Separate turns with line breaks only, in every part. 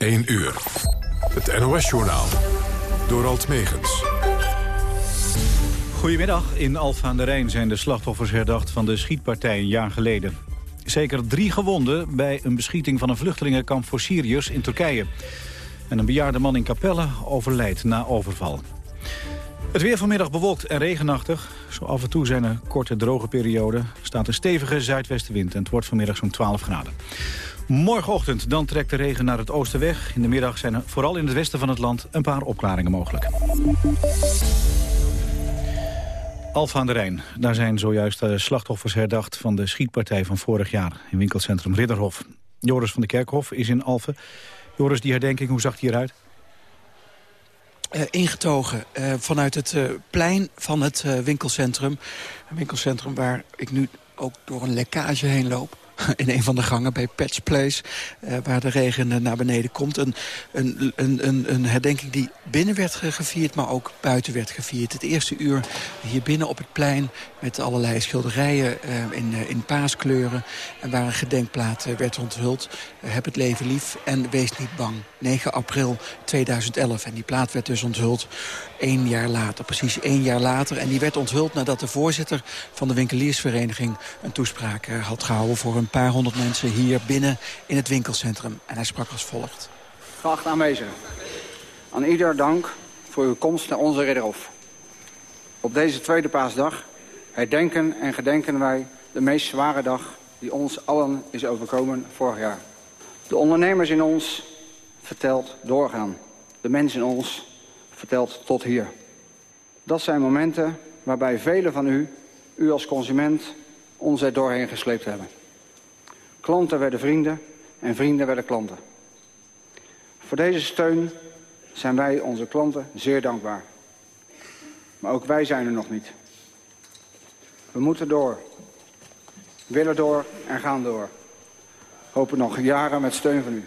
1 uur. Het NOS-journaal. Door Alt Megens.
Goedemiddag. In Alfa aan de Rijn zijn de slachtoffers herdacht van de schietpartij een jaar geleden. Zeker drie gewonden bij een beschieting van een vluchtelingenkamp voor Syriërs in Turkije. En een bejaarde man in Capelle overlijdt na overval. Het weer vanmiddag bewolkt en regenachtig. Zo af en toe zijn er korte droge perioden. Er staat een stevige zuidwestenwind en het wordt vanmiddag zo'n 12 graden. Morgenochtend dan trekt de regen naar het oosten weg. In de middag zijn er vooral in het westen van het land een paar opklaringen mogelijk. Alfa aan de Rijn. Daar zijn zojuist slachtoffers herdacht van de schietpartij van vorig jaar in winkelcentrum Ridderhof. Joris van de Kerkhof is in Alphen. Joris, die herdenking, hoe zag die eruit?
Uh, ingetogen uh, vanuit het uh, plein van het winkelcentrum. Een winkelcentrum waar ik nu ook door een lekkage heen loop in een van de gangen bij Patch Place... Uh, waar de regen naar beneden komt. Een, een, een, een, herdenking die binnen werd gevierd, maar ook buiten werd gevierd. Het eerste uur hier binnen op het plein met allerlei schilderijen uh, in, in paaskleuren... en waar een gedenkplaat werd onthuld. heb het leven lief en wees niet bang. 9 april 2011. En die plaat werd dus onthuld één jaar later. Precies één jaar later. En die werd onthuld nadat de voorzitter van de winkeliersvereniging... een toespraak had gehouden voor een paar honderd mensen hier binnen in het winkelcentrum. En hij sprak als volgt.
Geachte aanwezigen, aan ieder dank voor uw komst naar onze Ridderhof. Op deze tweede paasdag herdenken en gedenken wij de meest zware dag die ons allen is overkomen vorig jaar. De ondernemers in ons vertelt doorgaan. De mens in ons vertelt tot hier. Dat zijn momenten waarbij velen van u, u als consument, ons er doorheen gesleept hebben. Klanten werden vrienden en vrienden werden klanten. Voor deze steun zijn wij onze klanten zeer dankbaar. Maar ook wij zijn er nog niet. We moeten door. Willen door en gaan door. Hopen nog jaren met steun van u.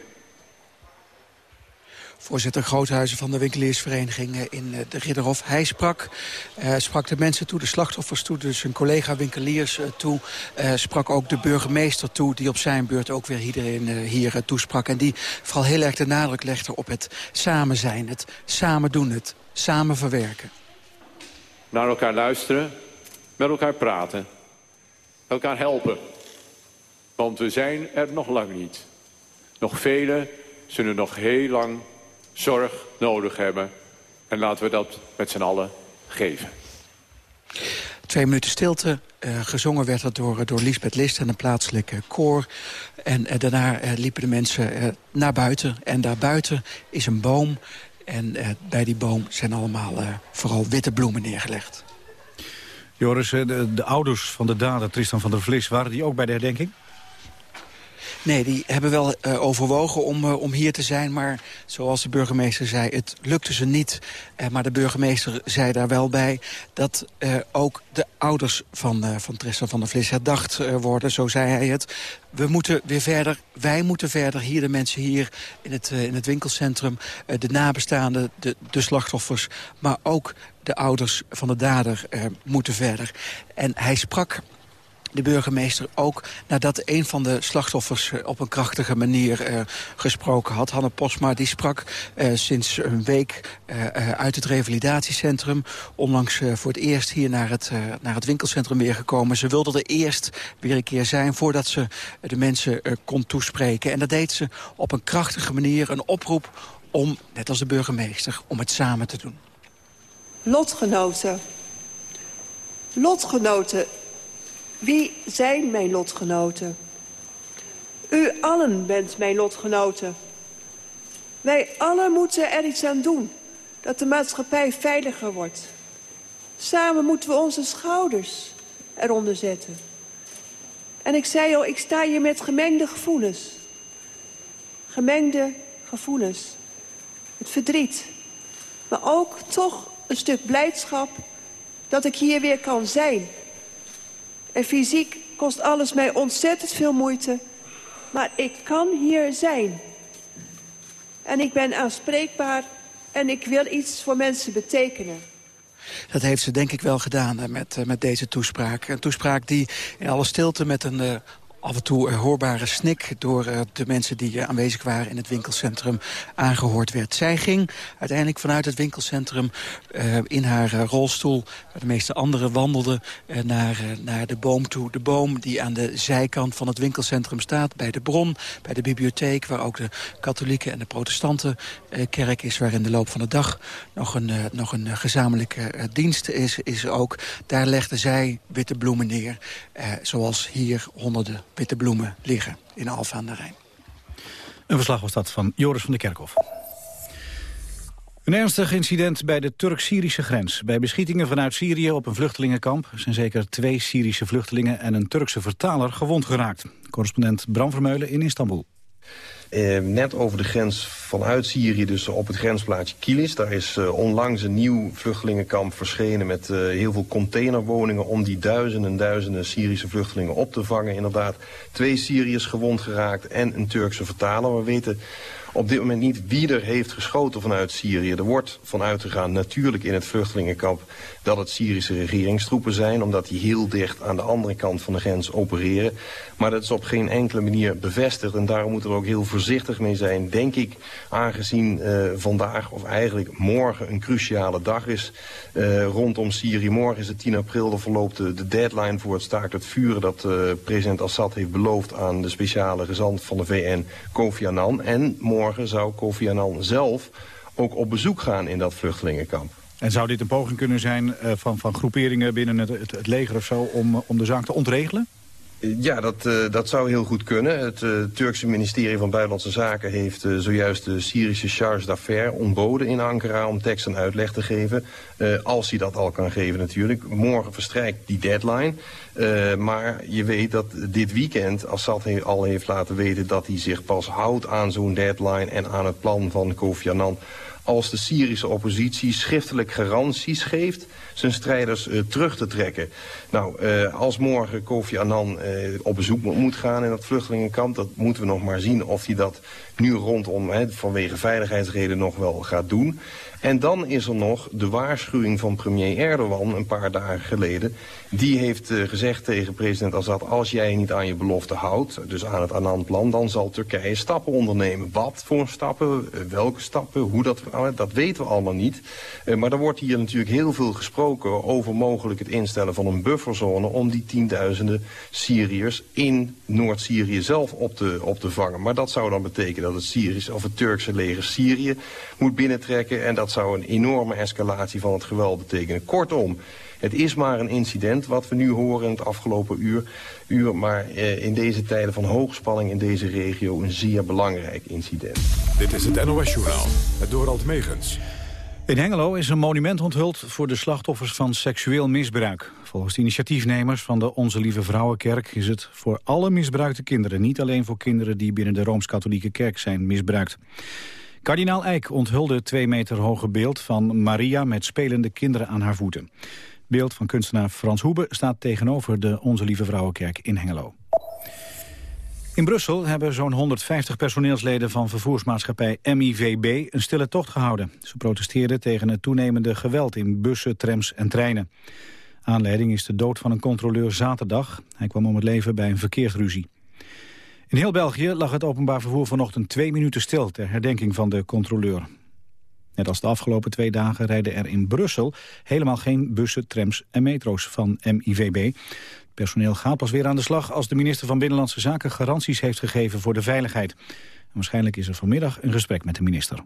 Voorzitter Groothuizen van de winkeliersvereniging eh, in eh, de Ridderhof. Hij sprak, uh, sprak de mensen toe, de slachtoffers toe, dus zijn collega winkeliers toe. Sprak ook de burgemeester toe, die op zijn beurt ook weer iedereen hier toesprak. En die vooral heel erg de nadruk legde op het samen zijn, het samen doen, het samen verwerken.
Naar elkaar luisteren, met elkaar praten, elkaar helpen. Want we zijn er nog lang niet. Nog velen zullen nog heel lang zorg nodig hebben. En laten we dat met z'n allen geven.
Twee minuten stilte. Uh, gezongen werd dat door, door Lisbeth List en een plaatselijke koor. En uh, daarna uh, liepen de mensen naar buiten. En daarbuiten is een boom. En bij die boom zijn allemaal vooral witte bloemen neergelegd.
Joris, de, de, ouders van de dader, Tristan van der Vlis... waren die ook bij de herdenking?
Nee, die hebben wel uh, overwogen om, uh, om hier te zijn. Maar zoals de burgemeester zei, het lukte ze niet. Uh, maar de burgemeester zei daar wel bij... dat ook de ouders van, van Tristan van der Vlis herdacht worden. Zo zei hij het. We moeten weer verder, wij moeten verder. Hier de mensen hier in het, in het winkelcentrum. de nabestaanden, de, de slachtoffers. Maar ook de ouders van de dader moeten verder. En hij sprak de burgemeester ook nadat een van de slachtoffers eh, op een krachtige manier uh, gesproken had. Hanne Posma die sprak uh, sinds een week uit het revalidatiecentrum. Onlangs voor het eerst hier naar het, naar het winkelcentrum weer gekomen. Ze wilde er eerst weer een keer zijn voordat ze de mensen kon toespreken. En dat deed ze op een krachtige manier, een oproep om, net als de burgemeester, om het samen te doen.
Lotgenoten. Lotgenoten wie zijn mijn lotgenoten? U allen bent mijn lotgenoten. Wij allen moeten er iets aan doen dat de maatschappij veiliger wordt. Samen moeten we onze schouders eronder zetten. En ik zei al, ik sta hier met gemengde gevoelens. Gemengde gevoelens. Het verdriet. Maar ook toch een stuk blijdschap dat ik hier weer kan zijn en fysiek kost alles mij ontzettend veel moeite. Maar ik kan hier zijn. En ik ben aanspreekbaar en ik wil iets voor mensen betekenen.
Dat heeft ze denk ik wel gedaan met, met deze toespraak. Een toespraak die in alle stilte met een uh, af en toe hoorbare snik door de mensen die aanwezig waren in het winkelcentrum aangehoord werd. Zij ging uiteindelijk vanuit het winkelcentrum in haar rolstoel, waar de meeste anderen wandelden, naar, naar de boom toe. De boom die aan de zijkant van het winkelcentrum staat, bij de bron, bij de bibliotheek, waar ook de katholieke en de protestante kerk is, waar in de loop van de dag nog een, nog een gezamenlijke dienst is, is ook. Daar legden zij witte bloemen neer, zoals hier honderden witte bloemen liggen in Alfa aan de Rijn.
Een verslag was dat van Joris van der Kerkhof. Een ernstig incident bij de Turk-Syrische grens. Bij beschietingen vanuit Syrië op een vluchtelingenkamp... zijn zeker twee Syrische vluchtelingen en een Turkse vertaler gewond geraakt. Correspondent Bram Vermeulen in Istanbul.
Eh, net over de grens vanuit Syrië, dus op het grensplaatsje Kilis. Daar is uh, onlangs een nieuw vluchtelingenkamp verschenen met uh, heel veel containerwoningen om die duizenden en duizenden Syrische vluchtelingen op te vangen. Inderdaad, twee Syriërs gewond geraakt en een Turkse vertaler. We weten op dit moment niet wie er heeft geschoten vanuit Syrië. Er wordt vanuit gegaan natuurlijk in het vluchtelingenkamp dat het Syrische regeringstroepen zijn... omdat die heel dicht aan de andere kant van de grens opereren. Maar dat is op geen enkele manier bevestigd. En daarom moeten we ook heel voorzichtig mee zijn, denk ik... aangezien uh, vandaag, of eigenlijk morgen, een cruciale dag is uh, rondom Syrië. Morgen is het 10 april, dan verloopt de, de deadline voor het staakt het vuren... dat uh, president Assad heeft beloofd aan de speciale gezant van de VN, Kofi Annan. En morgen zou Kofi Annan zelf ook op bezoek gaan in dat vluchtelingenkamp.
En zou dit een poging kunnen zijn uh, van, van groeperingen binnen het, het, het, leger of zo... om, om de zaak te ontregelen?
Ja, dat, uh, dat zou heel goed kunnen. Het uh, Turkse ministerie van Buitenlandse Zaken heeft uh, zojuist de Syrische charge d'affaires ontboden in Ankara om tekst en uitleg te geven. als hij dat al kan geven natuurlijk. Morgen verstrijkt die deadline. maar je weet dat dit weekend Assad he al heeft laten weten dat hij zich pas houdt aan zo'n deadline en aan het plan van Kofi Annan als de Syrische oppositie schriftelijk garanties geeft zijn strijders uh, terug te trekken. Nou, uh, als morgen Kofi Annan uh, op bezoek moet gaan in dat vluchtelingenkamp... dat moeten we nog maar zien of hij dat nu rondom, vanwege veiligheidsreden nog wel gaat doen. En dan is er nog de waarschuwing van premier Erdogan een paar dagen geleden. Die heeft uh, gezegd tegen president Assad, als jij niet aan je belofte houdt, dus aan het Annan-plan, dan zal Turkije stappen ondernemen. Wat voor stappen, uh, welke stappen, hoe dat, uh, dat weten we allemaal niet. maar er wordt hier natuurlijk heel veel gesproken over mogelijk het instellen van een bufferzone om die tienduizenden Syriërs in Noord-Syrië zelf op te, op te vangen. Maar dat zou dan betekenen dat het Syrische of het Turkse leger Syrië moet binnentrekken en dat zou een enorme escalatie van het geweld betekenen. Kortom, het is maar een incident wat we nu horen in het afgelopen uur. uur maar eh, in deze tijden van hoogspanning in deze regio een zeer belangrijk incident.
Dit is het NOS Journaal, het Dorald Megens.
In Hengelo is een monument onthuld voor de slachtoffers van seksueel misbruik. Volgens de initiatiefnemers van de Onze Lieve Vrouwenkerk is het voor alle misbruikte kinderen. Niet alleen voor kinderen die binnen de Rooms-Katholieke Kerk zijn misbruikt. Kardinaal Eijk onthulde het twee meter hoge beeld van Maria met spelende kinderen aan haar voeten. Beeld van kunstenaar Frans Hoebe staat tegenover de Onze Lieve Vrouwenkerk in Hengelo. In Brussel hebben zo'n 150 personeelsleden van vervoersmaatschappij MIVB een stille tocht gehouden. Ze protesteerden tegen het toenemende geweld in bussen, trams en treinen. Aanleiding is de dood van een controleur zaterdag. Hij kwam om het leven bij een verkeersruzie. In heel België lag het openbaar vervoer vanochtend twee minuten stil... ter herdenking van de controleur. Net als de afgelopen twee dagen rijden er in Brussel... helemaal geen bussen, trams en metro's van MIVB. Het personeel gaat pas weer aan de slag... als de minister van Binnenlandse Zaken garanties heeft gegeven voor de veiligheid. Waarschijnlijk is er vanmiddag een gesprek met de minister.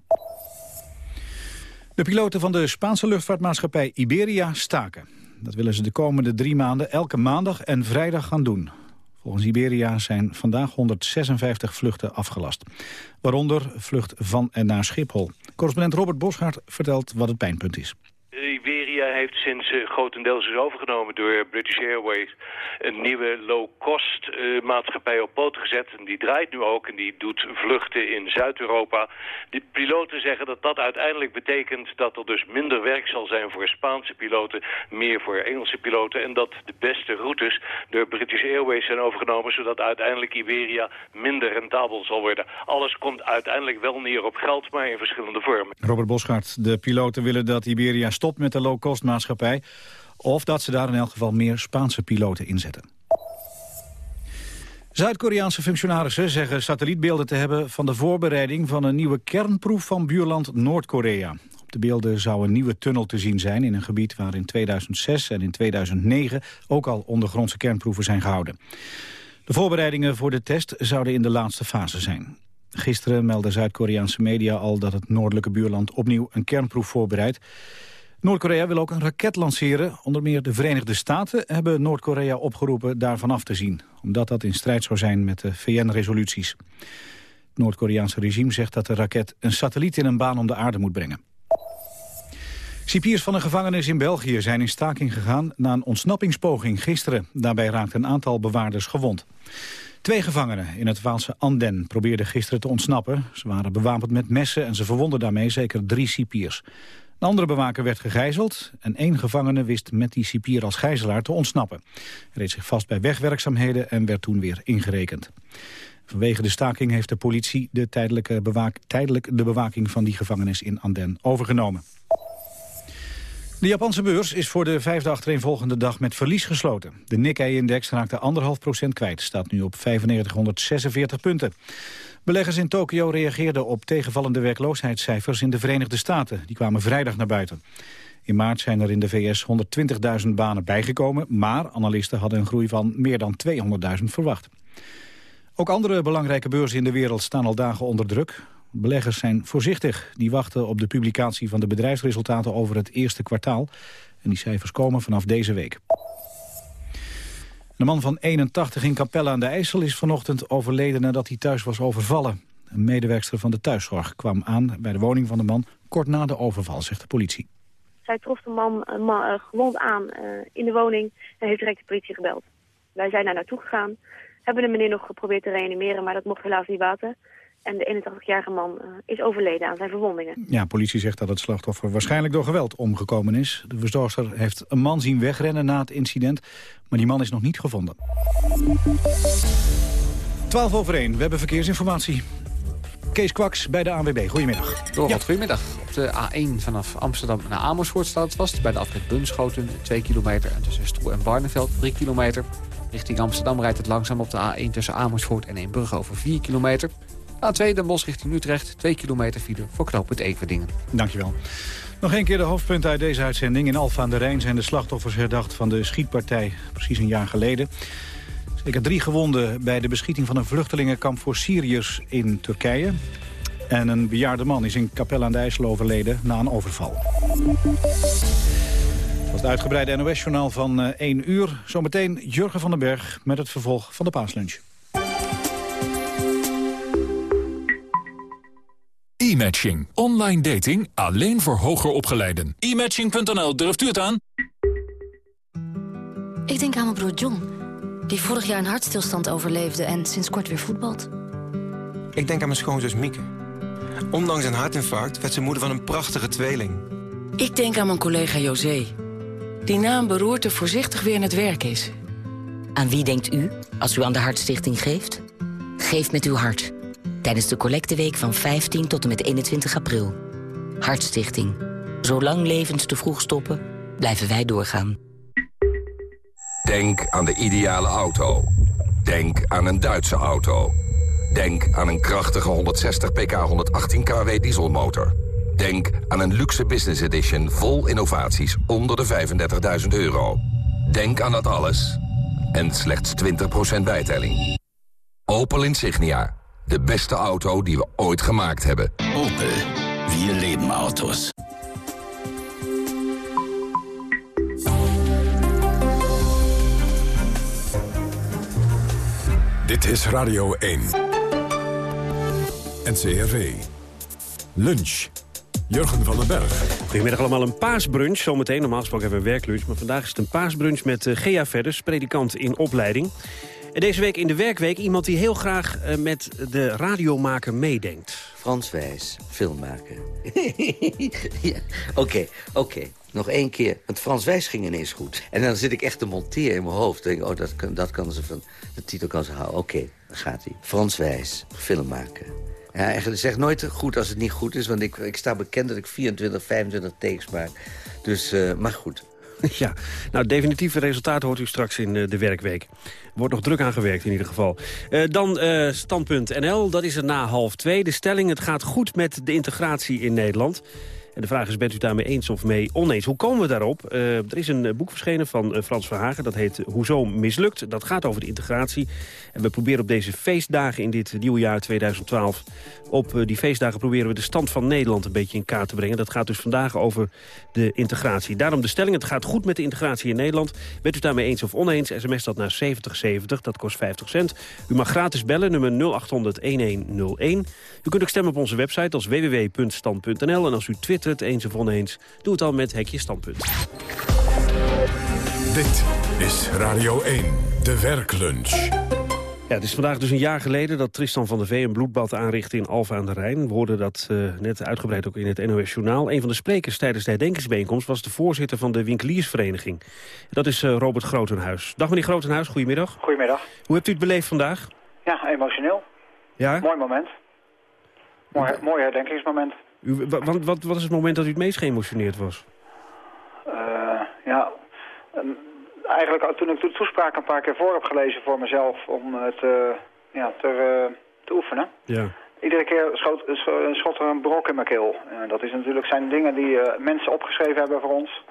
De piloten van de Spaanse luchtvaartmaatschappij Iberia staken. Dat willen ze de komende drie maanden elke maandag en vrijdag gaan doen. Volgens Iberia zijn vandaag 156 vluchten afgelast. Waaronder vlucht van en naar Schiphol. Correspondent Robert Bosgaard vertelt wat het pijnpunt is.
Iberia heeft sinds uh, grotendeels is overgenomen door British Airways een nieuwe low-cost uh, maatschappij op poot gezet. En die draait nu ook en die doet vluchten in Zuid-Europa. De piloten zeggen dat dat uiteindelijk betekent dat er dus minder werk zal zijn voor Spaanse piloten, meer voor Engelse piloten. En dat de beste routes door British Airways zijn overgenomen, zodat uiteindelijk Iberia minder rentabel zal worden. Alles komt uiteindelijk wel neer op geld, maar in verschillende vormen.
Robert Bosgaard, de piloten willen dat Iberia stopt met de low-cost maatschappij... of dat ze daar in elk geval meer Spaanse piloten inzetten. Zuid-Koreaanse functionarissen zeggen satellietbeelden te hebben... van de voorbereiding van een nieuwe kernproef van buurland Noord-Korea. Op de beelden zou een nieuwe tunnel te zien zijn... in een gebied waar in 2006 en in 2009 ook al ondergrondse kernproeven zijn gehouden. De voorbereidingen voor de test zouden in de laatste fase zijn. Gisteren meldden Zuid-Koreaanse media al dat het noordelijke buurland opnieuw een kernproef voorbereidt. Noord-Korea wil ook een raket lanceren. Onder meer de Verenigde Staten hebben Noord-Korea opgeroepen daarvan af te zien. Omdat dat in strijd zou zijn met de VN-resoluties. Het Noord-Koreaanse regime zegt dat de raket een satelliet in een baan om de aarde moet brengen. Cipiers van een gevangenis in België zijn in staking gegaan na een ontsnappingspoging gisteren. Daarbij raakte een aantal bewaarders gewond. Twee gevangenen in het Waalse Anden probeerden gisteren te ontsnappen. Ze waren bewapend met messen en ze verwonden daarmee zeker drie cipiers. Een andere bewaker werd gegijzeld en één gevangene wist met die cipier als gijzelaar te ontsnappen. Hij reed zich vast bij wegwerkzaamheden en werd toen weer ingerekend. Vanwege de staking heeft de politie de tijdelijke tijdelijk de bewaking van die gevangenis in Anden overgenomen. De Japanse beurs is voor de vijfde achtereenvolgende dag met verlies gesloten. De Nikkei-index raakte anderhalf procent kwijt, staat nu op 9546 punten. Beleggers in Tokio reageerden op tegenvallende werkloosheidscijfers in de Verenigde Staten. Die kwamen vrijdag naar buiten. In maart zijn er in de VS 120.000 banen bijgekomen, maar analisten hadden een groei van meer dan 200.000 verwacht. Ook andere belangrijke beurzen in de wereld staan al dagen onder druk. Beleggers zijn voorzichtig. Die wachten op de publicatie van de bedrijfsresultaten over het eerste kwartaal. En die cijfers komen vanaf deze week. De man van 81 in Capelle aan de IJssel is vanochtend overleden nadat hij thuis was overvallen. Een medewerkster van de thuiszorg kwam aan bij de woning van de man kort na de overval, zegt de politie.
Zij trof de man, man uh, gewond aan uh, in de woning en heeft direct de politie gebeld. Wij zijn daar naartoe gegaan, hebben de meneer nog geprobeerd te reanimeren, maar dat mocht helaas niet baten. En de 81-jarige man uh, is overleden aan zijn verwondingen.
Ja, politie zegt dat het slachtoffer waarschijnlijk door geweld omgekomen is. De verzorgster heeft een man zien wegrennen na het incident, maar die man is nog niet gevonden. 12 over 1, we hebben verkeersinformatie. Kees Kwaks bij de ANWB. Goedemiddag.
Door ja. goedemiddag. Op de A1 vanaf Amsterdam naar Amersfoort staat het vast. Bij de afrit Bunschoten 2 kilometer. En tussen Stroe en Barneveld 3 kilometer. Richting Amsterdam rijdt het langzaam op de A1 tussen Amersfoort en Eembrug over 4 kilometer. A2 Den Bosch richting Utrecht, 2 kilometer file voor knooppunt Everdingen.
Dankjewel. Nog een keer de hoofdpunten uit deze uitzending. In Alfa aan de Rijn zijn de slachtoffers herdacht van de schietpartij precies een jaar geleden. Zeker drie gewonden bij de beschieting van een vluchtelingenkamp voor Syriërs in Turkije. En een bejaarde man is in Capelle aan de IJssel overleden na een overval. Dat was het uitgebreide NOS-journaal van 1 uur. Zometeen Jurgen van den Berg met het vervolg van de paaslunch.
E-matching. Online dating alleen voor hoger opgeleiden. E-matching.nl, durft u het aan?
Ik denk aan mijn broer John, die vorig jaar een hartstilstand overleefde en sinds kort weer voetbalt.
Ik denk aan mijn schoonzus Mieke. Ondanks een hartinfarct werd ze moeder van een prachtige tweeling.
Ik denk aan mijn collega José, die na een beroerte voorzichtig weer in het werk is.
Aan wie denkt u als u aan de Hartstichting geeft? Geef met uw hart tijdens de collecteweek van 15 tot en met 21 april. Hartstichting. Zolang levens te vroeg stoppen, blijven wij doorgaan.
Denk aan de ideale auto. Denk aan een Duitse auto. Denk aan een krachtige 160 pk 118 kW dieselmotor. Denk aan een luxe business edition vol innovaties onder de 35.000 euro. Denk aan dat alles. En slechts 20% bijtelling. Opel Insignia. De beste auto die we ooit gemaakt hebben.
Opel. Wir leben Autos.
Dit is Radio 1. NCRV. Lunch. Jurgen van den Berg.
Goedemiddag allemaal, een paasbrunch. Zometeen, normaal gesproken hebben we een werklunch. Maar vandaag is het een paasbrunch met uh, Gea Verders, predikant in opleiding. Deze week in de werkweek iemand die heel graag uh, met de radiomaker meedenkt.
Frans Wijs, filmmaker. Oké, oké. Nog één keer. Want Frans Wijs ging ineens goed. En dan zit ik echt te monteren in mijn hoofd. Denk, oh, dat kan, dat kan ze van, de titel kan ze houden. Oké, okay, dan gaat hij. Frans Wijs, filmmaker. Ja, eigenlijk zeg nooit goed als het niet goed is. Want ik, ik sta bekend dat ik 24, 25 takes maak. Dus, uh, maar goed.
ja, nou, definitieve resultaten hoort u straks in de werkweek. Er wordt nog druk aan gewerkt in ieder geval. dan stand.nl, dat is er na half twee. De stelling, het gaat goed met de integratie in Nederland. En de vraag is, bent u daarmee eens of mee oneens? Hoe komen we daarop? Uh, er is een eh, boek verschenen van uh, Frans Verhagen. Dat heet Hoezo mislukt? Dat gaat over de integratie. En we proberen op deze feestdagen in dit nieuwe jaar 2012... op die feestdagen proberen we de stand van Nederland een beetje in kaart te brengen. Dat gaat dus vandaag over de integratie. Daarom de stelling, het gaat goed met de integratie in Nederland. Bent u daarmee eens of oneens? SMS dat naar 7070, dat kost 50 cent. U mag gratis bellen, nummer 0800-1101. U kunt ook stemmen op onze website als www.stand.nl. En als u twittert het eens of oneens. Doe het dan met Hekje Standpunt.
Dit is Radio 1, de werklunch.
Ja, het is vandaag dus een jaar geleden dat Tristan van der Vee een bloedbad aanrichtte in Alfa aan de Rijn. We hoorden dat uh, net uitgebreid ook in het NOS Journaal. Een van de sprekers tijdens de herdenkingsbijeenkomst was de voorzitter van de winkeliersvereniging. Dat is uh, Robert Grotenhuis. Dag meneer Grotenhuis, goedemiddag.
Goedemiddag.
Hoe hebt u het beleefd vandaag?
Ja, emotioneel.
Ja?
Mooi moment. Mooi, mooi herdenkingsmoment.
U, wat, wat, wat is het moment dat u het meest geëmotioneerd was?
Uh, ja, eigenlijk toen ik de toespraak een paar keer voor heb gelezen voor mezelf om het uh, ja, te, uh, te oefenen.
Ja.
Iedere keer schot, schot er een brok in mijn keel. En dat is natuurlijk, zijn dingen die mensen opgeschreven hebben voor ons.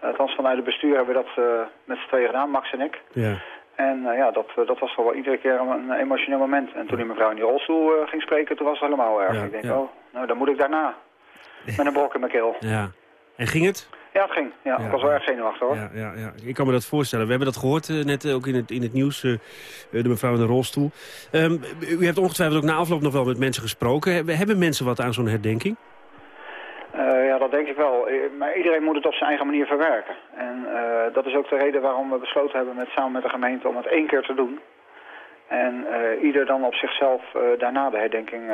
althans vanuit het bestuur hebben we dat met z'n tweeën gedaan, Max en ik.
Ja.
En ja, dat, dat was toch wel iedere keer een, emotioneel moment. En toen die mevrouw in die rolstoel ging spreken, toen was het helemaal erg.
Ja,
ik denk,
ja.
oh, nou dan moet ik daarna. Met een brok in mijn keel.
Ja. En ging het?
Ja, het ging. Ja, ik was wel erg zenuwachtig hoor.
Ja, ja, ja, ik kan me dat voorstellen. We hebben dat gehoord uh, net uh, ook in het, in het nieuws, uh, de mevrouw in de rolstoel. Um, u hebt ongetwijfeld ook na afloop nog wel met mensen gesproken. Hebben, hebben mensen wat aan zo'n herdenking?
ja, dat denk ik wel. Maar iedereen moet het op zijn eigen manier verwerken. En dat is ook de reden waarom we besloten hebben met, samen met de gemeente om het één keer te doen. En ieder dan op zichzelf daarna de herdenking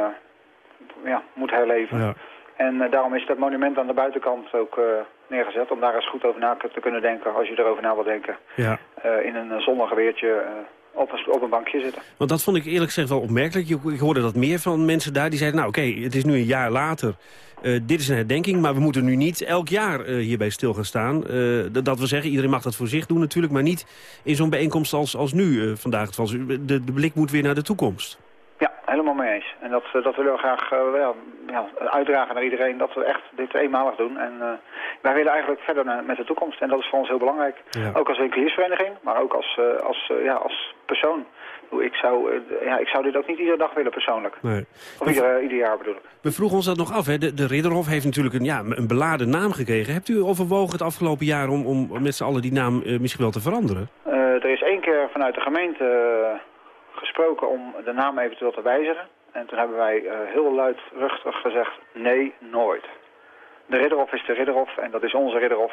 ja, moet herleven.
Ja.
En uh, daarom is dat monument aan de buitenkant ook uh, neergezet. Om daar eens goed over na te kunnen denken, als je erover na wil denken.
Ja.
Uh, in een zonnig weertje op, een, op een bankje zitten.
Want dat vond ik eerlijk gezegd wel opmerkelijk. Ik hoorde dat meer van mensen daar die zeiden... nou oké, okay, het is nu een jaar later. dit is een herdenking, maar we moeten nu niet elk jaar hierbij stil gaan staan. dat wil zeggen, iedereen mag dat voor zich doen natuurlijk... maar niet in zo'n bijeenkomst als, als nu vandaag het was. De, de blik moet weer naar de toekomst.
Ja, helemaal mee eens. En dat, dat willen we graag uh, ja, uitdragen naar iedereen, dat we echt dit eenmalig doen. En uh, wij willen eigenlijk verder met de toekomst. En dat is voor ons heel belangrijk.
Ja.
Ook als winkeliersvereniging, maar ook als, uh, als, ja, als persoon. Ik zou, ja, ik zou dit ook niet iedere dag willen persoonlijk.
Nee.
Of ieder, ieder jaar bedoel ik.
We vroegen ons dat nog af. Hè? De, de Ridderhof heeft natuurlijk een, ja, een beladen naam gekregen. Hebt u overwogen het afgelopen jaar om, om met z'n allen die naam misschien wel te veranderen?
er is één keer vanuit de gemeente gesproken om de naam eventueel te wijzigen. En toen hebben wij uh, heel luidruchtig gezegd, nee, nooit. De Ridderhof is de Ridderhof en dat is onze Ridderhof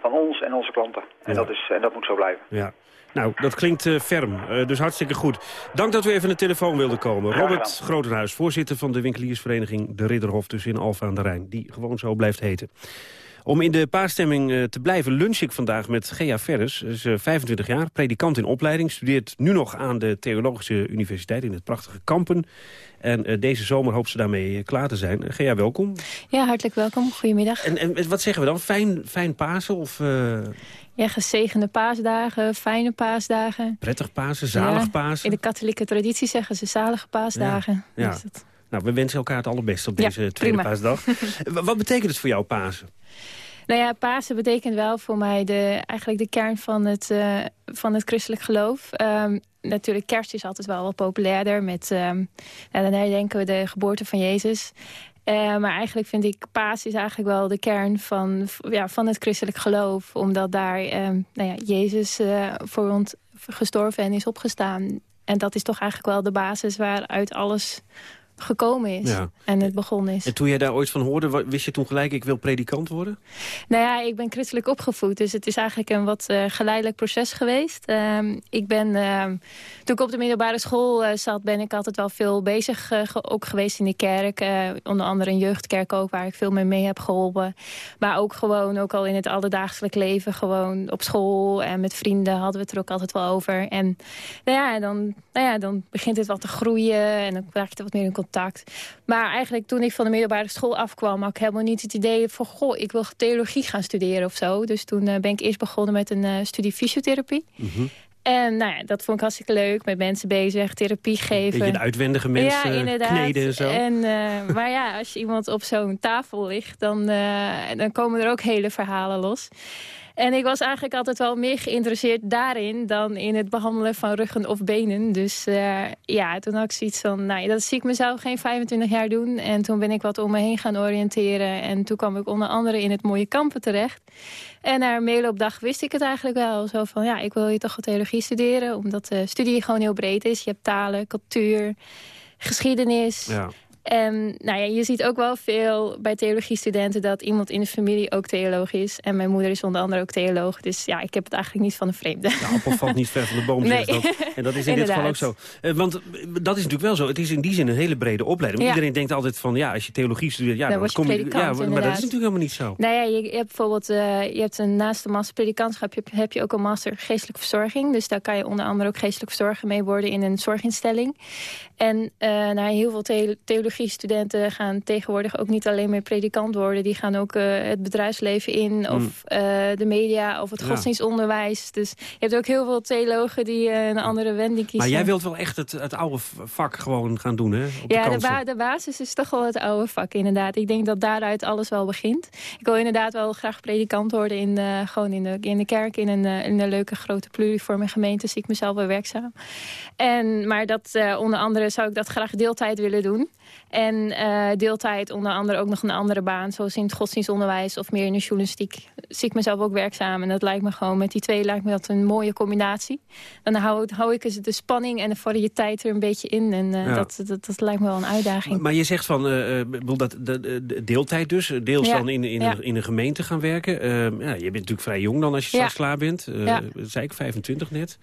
van ons en onze klanten. En,
Ja.
dat, is, en dat moet zo blijven.
Ja. Nou, dat klinkt eh, ferm, eh, dus hartstikke goed. Dank dat u even aan de telefoon wilde komen. Robert. Grotenhuis, voorzitter van de winkeliersvereniging De Ridderhof... dus in Alfa aan de Rijn, die gewoon zo blijft heten. Om in de paasstemming eh, te blijven lunch ik vandaag met Gea Ferres. Ze is eh, 25 jaar, predikant in opleiding. Studeert nu nog aan de Theologische Universiteit in het prachtige Kampen. En eh, deze zomer hoopt ze daarmee eh, klaar te zijn. Eh, Gea, welkom.
Ja, hartelijk welkom. Goedemiddag.
En, en wat zeggen we dan? Fijn, fijn Pasen of eh,
Ja, gezegende paasdagen, fijne paasdagen.
prettig Pasen, zalig
Ja,
Pasen?
In de katholieke traditie zeggen ze zalige paasdagen.
Ja.
Dus dat-
Nou, we wensen elkaar het allerbeste op
Ja,
deze tweede
prima.
paasdag. Wa- wat betekent het voor jou, Pasen?
Nou ja, Pasen betekent wel voor mij de, eigenlijk de kern van het, eh, van het christelijk geloof. Ehm, natuurlijk, kerst is altijd wel wat populairder. Met, nou, dan herdenken we de geboorte van Jezus. Eh, maar eigenlijk vind ik Paas is eigenlijk wel de kern van, ja, van het christelijk geloof. Omdat daar ehm, nou ja, Jezus eh, voor ons gestorven en is opgestaan. En dat is toch eigenlijk wel de basis waaruit alles gekomen is.
Ja.
En het begonnen is.
En toen jij daar ooit van hoorde, wist je toen gelijk... ik wil predikant worden?
Nou ja, ik ben christelijk opgevoed. Dus het is eigenlijk een wat eh, geleidelijk proces geweest. Ehm, ik ben, ehm, toen ik op de middelbare school eh, zat, ben ik altijd wel veel bezig eh, ge- ook geweest in de kerk. Eh, onder andere een jeugdkerk ook, waar ik veel mee mee heb geholpen. Maar ook gewoon, ook al in het alledaagselijk leven, gewoon op school en met vrienden hadden we het er ook altijd wel over. En nou ja, dan, nou ja, dan begint het wat te groeien en dan raak je wat meer in contact contact. Maar eigenlijk toen ik van de middelbare school afkwam... had ik helemaal niet het idee van... goh, ik wil theologie gaan studeren of zo. Dus toen ben ik eerst begonnen met een studie fysiotherapie.
Mhm.
En nou ja, dat vond ik hartstikke leuk. Met mensen bezig, therapie geven.
Beetje de uitwendige mensen
ja, inderdaad.
kneden en zo.
En, uh, maar ja, als je iemand op zo'n tafel ligt... Dan, uh, dan komen er ook hele verhalen los. En ik was eigenlijk altijd wel meer geïnteresseerd daarin... dan in het behandelen van ruggen of benen. Dus uh, ja, toen had ik zoiets van... Nou, dat zie ik mezelf geen 25 jaar doen. En toen ben ik wat om me heen gaan oriënteren. En toen kwam ik onder andere in het mooie kampen terecht. En na een meeloopdag wist ik het eigenlijk wel. Zo van, ja, ik wil hier toch wat theologie studeren. Omdat de studie gewoon heel breed is. Je hebt talen, cultuur, geschiedenis...
Ja.
En nou ja, je ziet ook wel veel bij theologiestudenten dat iemand in de familie ook theoloog is. En mijn moeder is onder andere ook theoloog. Dus ja, ik heb het eigenlijk niet van een vreemde.
De appel valt niet ver van de boom,
nee.
dat. En dat is in dit geval ook zo. Uh, want dat is natuurlijk wel zo. Het is in die zin een hele brede opleiding.
Ja.
Iedereen denkt altijd van, ja, als je theologie studeert... Ja,
dan, dan
kom
je
ja, maar dat is natuurlijk helemaal niet zo.
Nou ja, je, je hebt bijvoorbeeld uh, je hebt een, naast de master predikantschap heb je, heb je ook een master geestelijke verzorging. Dus daar kan je onder andere ook geestelijk verzorger mee worden in een zorginstelling. En uh, nou, heel veel the theologie studenten gaan tegenwoordig ook niet alleen meer predikant worden. Die gaan ook uh, het bedrijfsleven in of uh, de media of het
Ja.
godsdienstonderwijs. Dus je hebt ook heel veel theologen die uh, een andere wending kiezen.
Maar jij wilt wel echt het, het oude vak gewoon gaan doen, hè? Op
ja,
de,
de,
kansel.
ba de, basis is toch wel het oude vak, inderdaad. Ik denk dat daaruit alles wel begint. Ik wil inderdaad wel graag predikant worden in, gewoon in, de, in de kerk. In een, in een leuke grote pluriforme gemeente zie ik mezelf wel werkzaam. En, maar dat, onder andere zou ik dat graag deeltijd willen doen. En uh, deeltijd onder andere ook nog een andere baan, zoals in het godsdienstonderwijs of meer in de journalistiek, zie ik mezelf ook werkzaam. En dat lijkt me gewoon, met die twee lijkt me dat een mooie combinatie. Dan hou, hou ik de spanning en de variëteit er een beetje in. En uh,
Ja.
dat, dat, dat lijkt me wel een uitdaging.
Maar je zegt van, uh, dat, de, de deeltijd dus, deels
Ja,
dan in, in,
ja.
een, in een gemeente gaan werken. Ja, je bent natuurlijk vrij jong dan als je straks klaar bent. Zei ik, 25 net.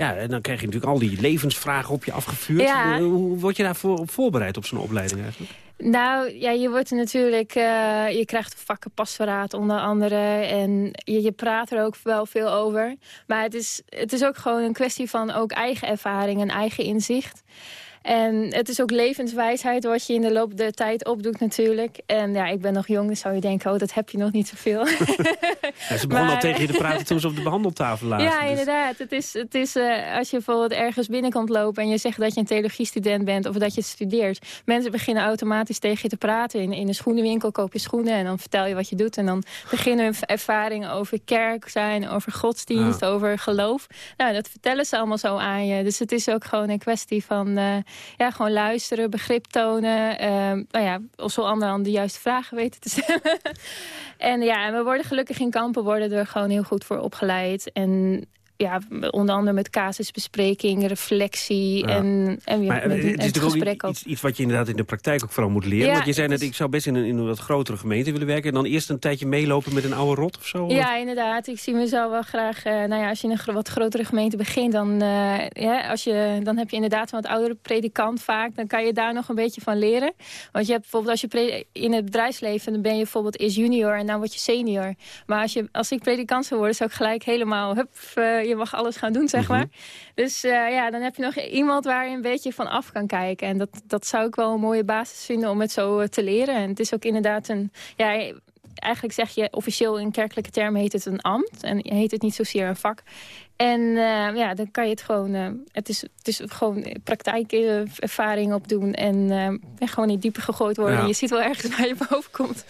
Ja, en dan krijg je natuurlijk al die levensvragen op je afgevuurd.
Ja.
Hoe word je daarvoor op voorbereid op zo'n opleiding eigenlijk?
Nou, ja, je wordt natuurlijk, eh, je krijgt vakken pasverraad onder andere. En je, je praat er ook wel veel over. Maar het is, het is ook gewoon een kwestie van ook eigen ervaring en eigen inzicht. En het is ook levenswijsheid wat je in de loop der tijd opdoet natuurlijk. En ja, ik ben nog jong, dus zou je denken, oh, dat heb je nog niet zoveel.
Ja, ze begon al tegen je te praten toen ze op de behandeltafel lagen.
Ja,
Dus-
inderdaad. Het is, het is eh, als je bijvoorbeeld ergens binnenkomt lopen... en je zegt dat je een theologiestudent bent of dat je studeert. Mensen beginnen automatisch tegen je te praten. In, in een schoenenwinkel koop je schoenen en dan vertel je wat je doet. En dan beginnen hun ervaringen over kerk zijn, over godsdienst, over geloof. Nou, dat vertellen ze allemaal zo aan je. Dus het is ook gewoon een kwestie van eh, ja, gewoon luisteren, begrip tonen. eh, nou ja, of zo anderen de juiste vragen weten te stellen. En ja, en we worden gelukkig in kampen worden er gewoon heel goed voor opgeleid. En ja, onder andere met casusbespreking, reflectie
Ja.
en, en weer
Maar
met,
eh, het
gesprek
ook iets, iets wat je inderdaad in de praktijk ook vooral moet leren.
Ja,
Want je zei net, ik zou best in een, in een wat grotere gemeente willen werken... en dan eerst een tijdje meelopen met een oude rot of zo?
Ja, inderdaad. Ik zie mezelf wel graag... eh, nou ja, als je in een wat grotere gemeente begint... Dan, eh, ja, als je, dan heb je inderdaad een wat oudere predikant vaak. Dan kan je daar nog een beetje van leren. Want je hebt bijvoorbeeld als je in het bedrijfsleven... dan ben je bijvoorbeeld eerst junior en dan word je senior. Maar als, je, als ik predikant zou worden... zou ik gelijk helemaal... Hup, je mag alles gaan doen, zeg
Mhm.
maar. Dus eh, ja, dan heb je nog iemand waar je een beetje van af kan kijken. En dat, dat zou ik wel een mooie basis vinden om het zo eh, te leren. En het is ook inderdaad een... Ja, eigenlijk zeg je officieel in kerkelijke termen heet het een ambt. En heet het niet zozeer een vak. En uh, ja, dan kan je het gewoon... Uh, het, is, het is gewoon praktijkervaring opdoen. En uh, gewoon in diepe gegooid worden.
Ja.
En je ziet wel ergens waar je boven komt.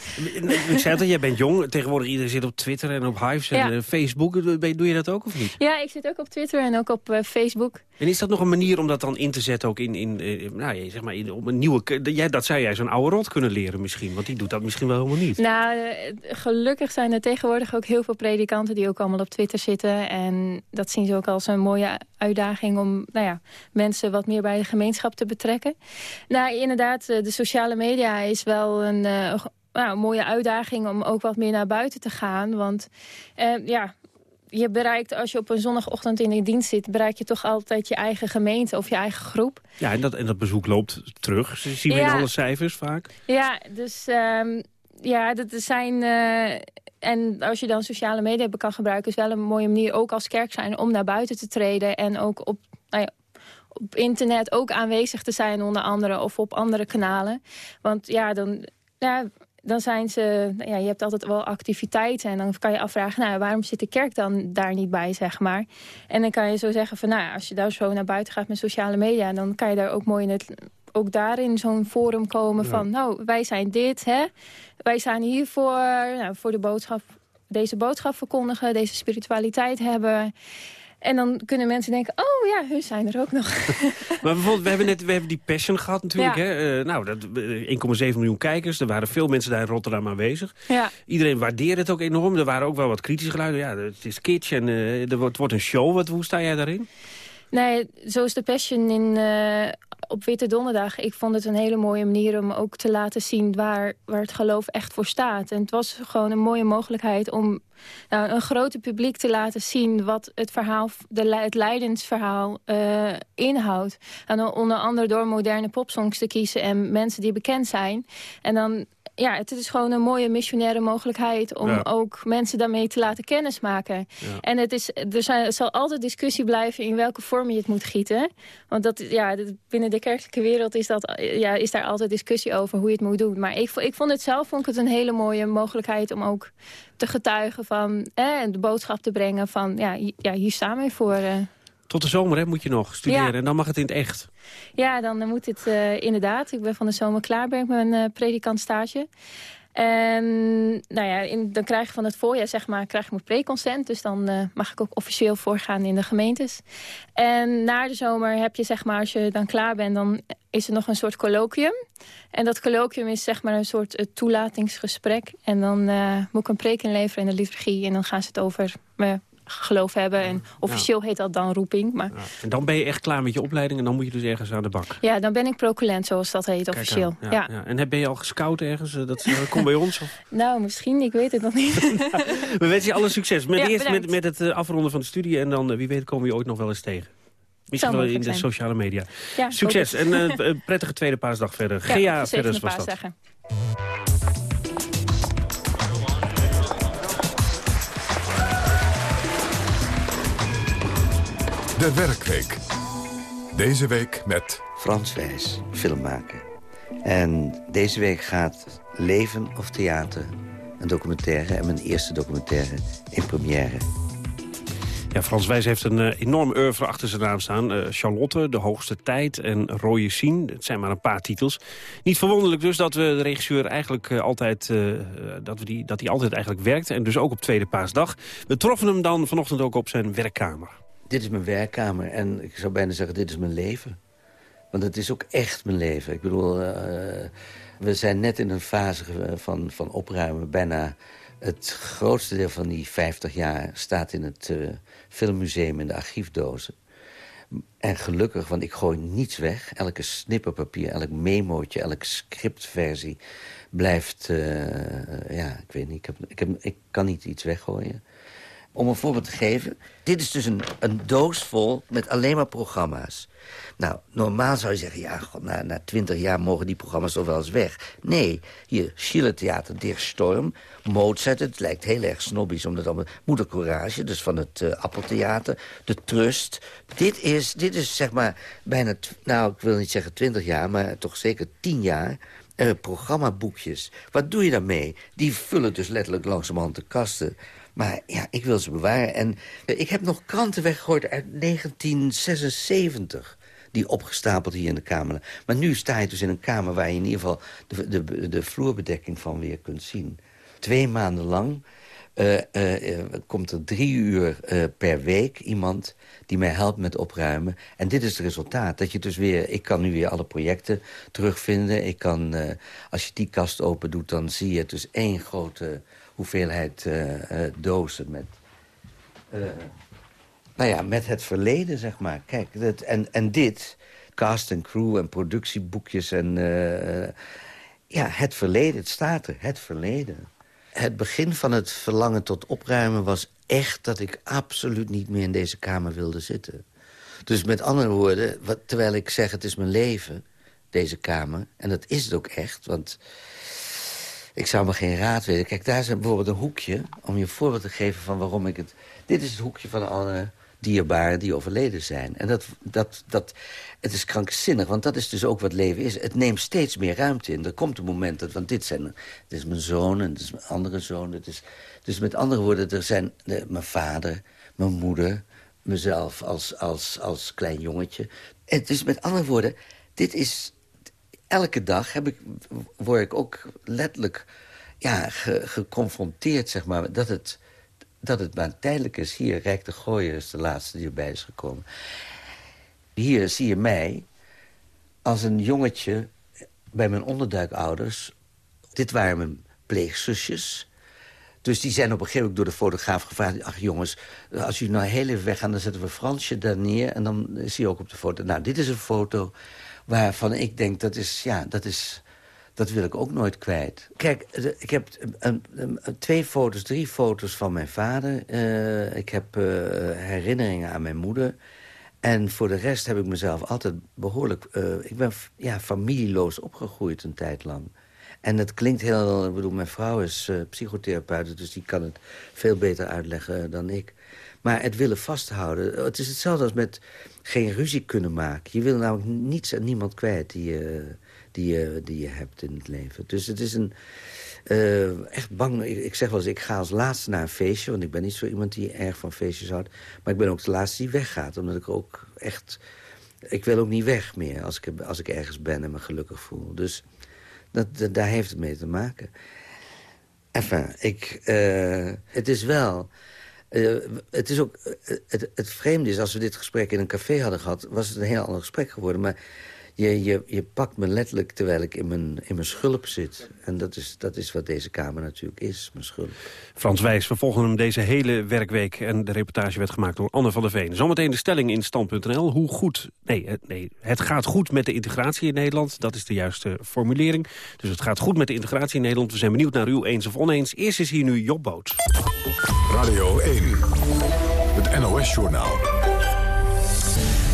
Ik zei dat jij bent jong. Tegenwoordig iedereen zit op Twitter en op Hives en
Ja.
eh, Facebook. Doe je dat ook of niet?
Ja, ik zit ook op Twitter en ook op Facebook.
En is dat nog een manier om dat dan in te zetten ook in, in, in nou, zeg maar, in, op een nieuwe... Jij, dat zou jij zo'n oude rot kunnen leren misschien. Want die doet dat misschien wel helemaal niet.
Nou, eh, gelukkig zijn er tegenwoordig ook heel veel predikanten die ook allemaal op Twitter zitten. En dat zien ze ook als een mooie uitdaging om nou ja, mensen wat meer bij de gemeenschap te betrekken. Nou, inderdaad, eh, de sociale media is wel een, uh, nou, een mooie uitdaging om ook wat meer naar buiten te gaan. Want uh, ja, je bereikt, als je op een zondagochtend in de dienst zit... bereik je toch altijd je eigen gemeente of je eigen groep.
Ja, en dat, en dat bezoek loopt terug. Ze zien we
Ja.
in alle cijfers vaak.
Ja, dus um, ja, dat zijn... Uh, en als je dan sociale media kan gebruiken... is wel een mooie manier ook als kerk zijn om naar buiten te treden... en ook op, nou ja, op internet ook aanwezig te zijn onder andere of op andere kanalen. Want ja, dan, ja, dan zijn ze, ja, je hebt altijd wel activiteiten en dan kan je afvragen, nou, waarom zit de kerk dan daar niet bij, zeg maar. En dan kan je zo zeggen van, nou, als je daar zo naar buiten gaat met sociale media, dan kan je daar ook mooi in het ook daarin zo'n forum komen van... nou, wij zijn dit, hè. Wij staan hier voor, nou, voor de boodschap, deze boodschap verkondigen... deze spiritualiteit hebben... En dan kunnen mensen denken, oh ja, hun zijn er ook nog.
maar bijvoorbeeld, we hebben net we hebben die Passion gehad natuurlijk. Hè? Uh, nou, 1,7 miljoen kijkers. Er waren veel mensen daar in Rotterdam aanwezig.
Ja.
Iedereen waardeerde het ook enorm. Er waren ook wel wat kritische geluiden. Ja, het is kitsch en uh, er wordt, het wordt een show. Wat, hoe sta jij daarin?
Nee, zo is de Passion in, uh, op Witte Donderdag. Ik vond het een hele mooie manier om ook te laten zien waar, waar het geloof echt voor staat. En het was gewoon een mooie mogelijkheid om nou, een grote publiek te laten zien wat het verhaal, de, het leidensverhaal uh, inhoudt. En onder andere door moderne popsongs te kiezen en mensen die bekend zijn. En dan ja, het is gewoon een mooie missionaire mogelijkheid... om ook mensen daarmee te laten kennismaken. Ja. En het is, er, zijn, er zal altijd discussie blijven in welke vorm je het moet gieten. Want dat, ja, binnen de kerkelijke wereld is, dat, ja, is daar altijd discussie over hoe je het moet doen. Maar ik, ik vond het zelf vond ik het een hele mooie mogelijkheid... om ook te getuigen van, eh, de boodschap te brengen van... ja, ja hier staan wij voor... Eh.
Tot de zomer hè, moet je nog studeren en dan mag het in het echt.
Ja, dan moet het uh, inderdaad. Ik ben van de zomer klaar ben ik met mijn uh, predikantstage. En nou ja, in, dan krijg je van het voorjaar zeg maar, krijg ik mijn preconsent. Dus dan uh, mag ik ook officieel voorgaan in de gemeentes. En na de zomer heb je, zeg maar, als je dan klaar bent... dan is er nog een soort colloquium. En dat colloquium is zeg maar een soort toelatingsgesprek. En dan moet ik een preek inleveren in de liturgie. En dan gaan ze het over geloof hebben. En officieel heet dat dan roeping. Maar...
En dan ben je echt klaar met je opleiding en dan moet je dus ergens aan de bak.
Ja, dan ben ik proculent, zoals dat heet officieel. Ja,
ja. En ben je al gescout ergens? Eh, dat uh, komt bij ons? Of?
nou, misschien. Ik weet het nog niet.
We wensen je alle succes. Met eerst met, met het uh, afronden van de studie. En dan, wie weet, komen we je ooit nog wel eens tegen. Misschien wel in de sociale media. Succes en een prettige tweede paasdag verder. Gea verder was dat.
De Werkweek. Deze week met...
Frans Wijs, filmmaker. En deze week gaat Leven of Theater, een documentaire... en mijn eerste documentaire in première.
Ja, Frans Wijs heeft een uh, enorm oeuvre achter zijn naam staan. Uh, Charlotte, De Hoogste Tijd en Rooie Sien. Het zijn maar een paar titels. Niet verwonderlijk dus dat we de regisseur eigenlijk uh, altijd... dat, we die, dat hij altijd eigenlijk werkt. En dus ook op Tweede Paasdag. We troffen hem dan vanochtend ook op zijn werkkamer
dit is mijn werkkamer en ik zou bijna zeggen, dit is mijn leven. Want het is ook echt mijn leven. Ik bedoel, uh, we zijn net in een fase van, van opruimen. Bijna het grootste deel van die 50 jaar staat in het uh, filmmuseum in de archiefdozen. En gelukkig, want ik gooi niets weg. Elke snipperpapier, elk memootje, elke scriptversie blijft... Uh, ja, ik weet niet, ik, heb, ik, heb, ik kan niet iets weggooien. Om een voorbeeld te geven, dit is dus een, een doos vol met alleen maar programma's. Nou, normaal zou je zeggen, ja, god, na, na 20 jaar mogen die programma's toch wel eens weg. Nee, hier, Schiller Theater, Der Storm, Mozart, het lijkt heel erg snobbisch omdat allemaal... Moeder Courage, dus van het uh, Appeltheater, De Trust. Dit is, dit is zeg maar bijna, nou, ik wil niet zeggen 20 jaar, maar toch zeker 10 jaar... Uh, programmaboekjes. Wat doe je daarmee? Die vullen dus letterlijk langzamerhand de kasten. Maar ja, ik wil ze bewaren. En eh, ik heb nog kranten weggegooid uit 1976 die opgestapeld hier in de kamer. Maar nu sta je dus in een kamer waar je in ieder geval de, de, de vloerbedekking van weer kunt zien. Twee maanden lang uh, uh, komt er drie uur per week iemand die mij helpt met opruimen. En dit is het resultaat. Dat je dus weer, ik kan nu weer alle projecten terugvinden. Ik kan, als je die kast open doet, dan zie je dus één grote hoeveelheid uh, uh, dozen met... Uh, nou ja, met het verleden, zeg maar. Kijk, dat, en, en dit, cast en crew en productieboekjes en... ja, het verleden, het staat er, het verleden. Het begin van het verlangen tot opruimen was echt... dat ik absoluut niet meer in deze kamer wilde zitten. Dus met andere woorden, wat, terwijl ik zeg het is mijn leven, deze kamer... en dat is het ook echt, want ik zou me geen raad weten. Kijk, daar is bijvoorbeeld een hoekje... om je een voorbeeld te geven van waarom ik het... Dit is het hoekje van alle dierbaren die overleden zijn. En dat, dat, dat, het is krankzinnig, want dat is dus ook wat leven is. Het neemt steeds meer ruimte in. Er komt een moment dat, want dit, zijn, dit is mijn zoon en dit is mijn andere zoon. Dit is, dus met andere woorden, er zijn mijn vader, mijn moeder, mezelf als, als, als klein jongetje. En dus met andere woorden, dit is... Elke dag heb ik, word ik ook letterlijk ja, geconfronteerd, zeg maar, dat het, dat het maar tijdelijk is. Hier, Rijk de Gooier is de laatste die erbij is gekomen. Hier zie je mij als een jongetje bij mijn onderduikouders. Dit waren mijn pleegzusjes. Dus die zijn op een gegeven moment door de fotograaf gevraagd... ach jongens, als jullie nou heel even weggaan... dan zetten we Fransje daar neer en dan zie je ook op de foto... nou, dit is een foto waarvan ik denk, dat is... ja, dat is dat wil ik ook nooit kwijt. Kijk, ik heb een, twee foto's, drie foto's van mijn vader. Uh, ik heb herinneringen aan mijn moeder. En voor de rest heb ik mezelf altijd behoorlijk... Ik ben ja, familieloos opgegroeid een tijd lang. En het klinkt heel... Ik bedoel, mijn vrouw is psychotherapeut... dus die kan het veel beter uitleggen dan ik. Maar het willen vasthouden... Het is hetzelfde als met geen ruzie kunnen maken. Je wil namelijk niets en niemand kwijt die je, die je, die je hebt in het leven. Dus het is een... Uh, echt bang. Ik, zeg wel eens, ik ga als laatste naar een feestje... want ik ben niet zo iemand die erg van feestjes houdt. Maar ik ben ook de laatste die weggaat. Omdat ik ook echt... Ik wil ook niet weg meer als ik, als ik ergens ben en me gelukkig voel. Dus dat, dat, daar heeft het mee te maken. Enfin, ik, uh, het is wel... Uh, het is ook... Het, het vreemde is, als we dit gesprek in een café hadden gehad... was het een heel ander gesprek geworden. Maar je, je, je pakt me letterlijk terwijl ik in mijn, in mijn schulp zit. En dat is, dat is wat deze Kamer natuurlijk is, mijn schulp.
Frans Wijs, we volgen hem deze hele werkweek. En de reportage werd gemaakt door Anne van der Veen. Zometeen de stelling in stand.nl. Hoe goed... Nee, nee, het gaat goed met de integratie in Nederland. Dat is de juiste formulering. Dus het gaat goed met de integratie in Nederland. We zijn benieuwd naar u eens of oneens. Eerst is hier nu Jobboot.
Radio 1, het NOS-journaal.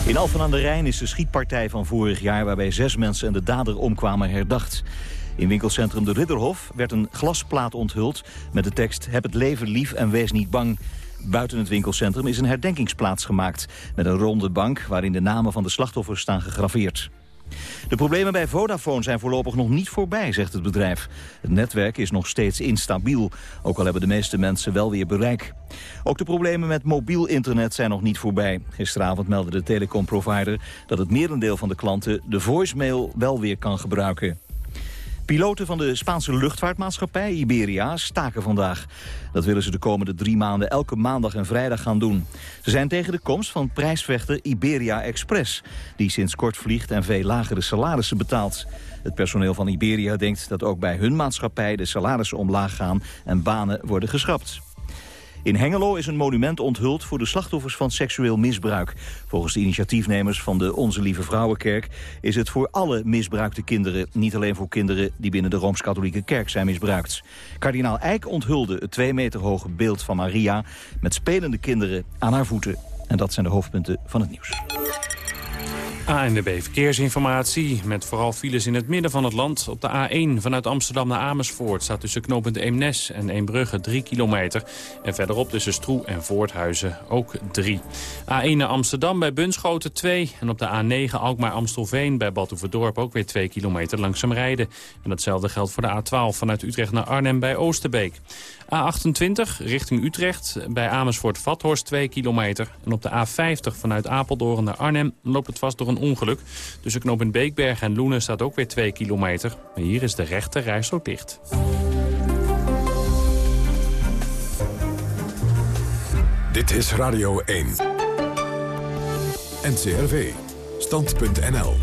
In Alphen aan de Rijn is de schietpartij van vorig jaar... waarbij zes mensen en de dader omkwamen herdacht. In winkelcentrum De Ridderhof werd een glasplaat onthuld... met de tekst Heb het leven lief en wees niet bang. Buiten het winkelcentrum is een herdenkingsplaats gemaakt... met een ronde bank waarin de namen van de slachtoffers staan gegraveerd. De problemen bij Vodafone zijn voorlopig nog niet voorbij, zegt het bedrijf. Het netwerk is nog steeds instabiel, ook al hebben de meeste mensen wel weer bereik. Ook de problemen met mobiel internet zijn nog niet voorbij. Gisteravond meldde de telecomprovider dat het merendeel van de klanten de voicemail wel weer kan gebruiken. Piloten van de Spaanse luchtvaartmaatschappij Iberia staken vandaag. Dat willen ze de komende drie maanden elke maandag en vrijdag gaan doen. Ze zijn tegen de komst van prijsvechter Iberia Express... die sinds kort vliegt en veel lagere salarissen betaalt. Het personeel van Iberia denkt dat ook bij hun maatschappij de salarissen omlaag gaan... en banen worden geschrapt. In Hengelo is een monument onthuld voor de slachtoffers van seksueel misbruik. Volgens de initiatiefnemers van de Onze Lieve Vrouwenkerk... is het voor alle misbruikte kinderen, niet alleen voor kinderen... die binnen de Rooms-Katholieke Kerk zijn misbruikt. Kardinaal Eijk onthulde het twee meter hoge beeld van Maria... met spelende kinderen aan haar voeten. En dat zijn de hoofdpunten van het nieuws.
ANWB Verkeersinformatie met vooral files in het midden van het land. Op de A1 vanuit Amsterdam naar Amersfoort staat tussen knooppunt Eemnes en Eembrugge 3 kilometer. En verderop tussen Stroe en Voorthuizen ook 3. A1 naar Amsterdam bij Bunschoten 2. En op de A9 Alkmaar-Amstelveen bij Badhoevedorp ook weer 2 kilometer langzaam rijden. En datzelfde geldt voor de A12 vanuit Utrecht naar Arnhem bij Oosterbeek. A28 richting Utrecht bij Amersfoort-Vathorst 2 kilometer. En op de A50 vanuit Apeldoorn naar Arnhem loopt het vast door een ongeluk. Tussen knooppunt Beekberg en Loenen staat ook weer 2 kilometer. Maar hier is de rechte rijstrook dicht.
Dit is Radio 1. NCRV. Stand.nl.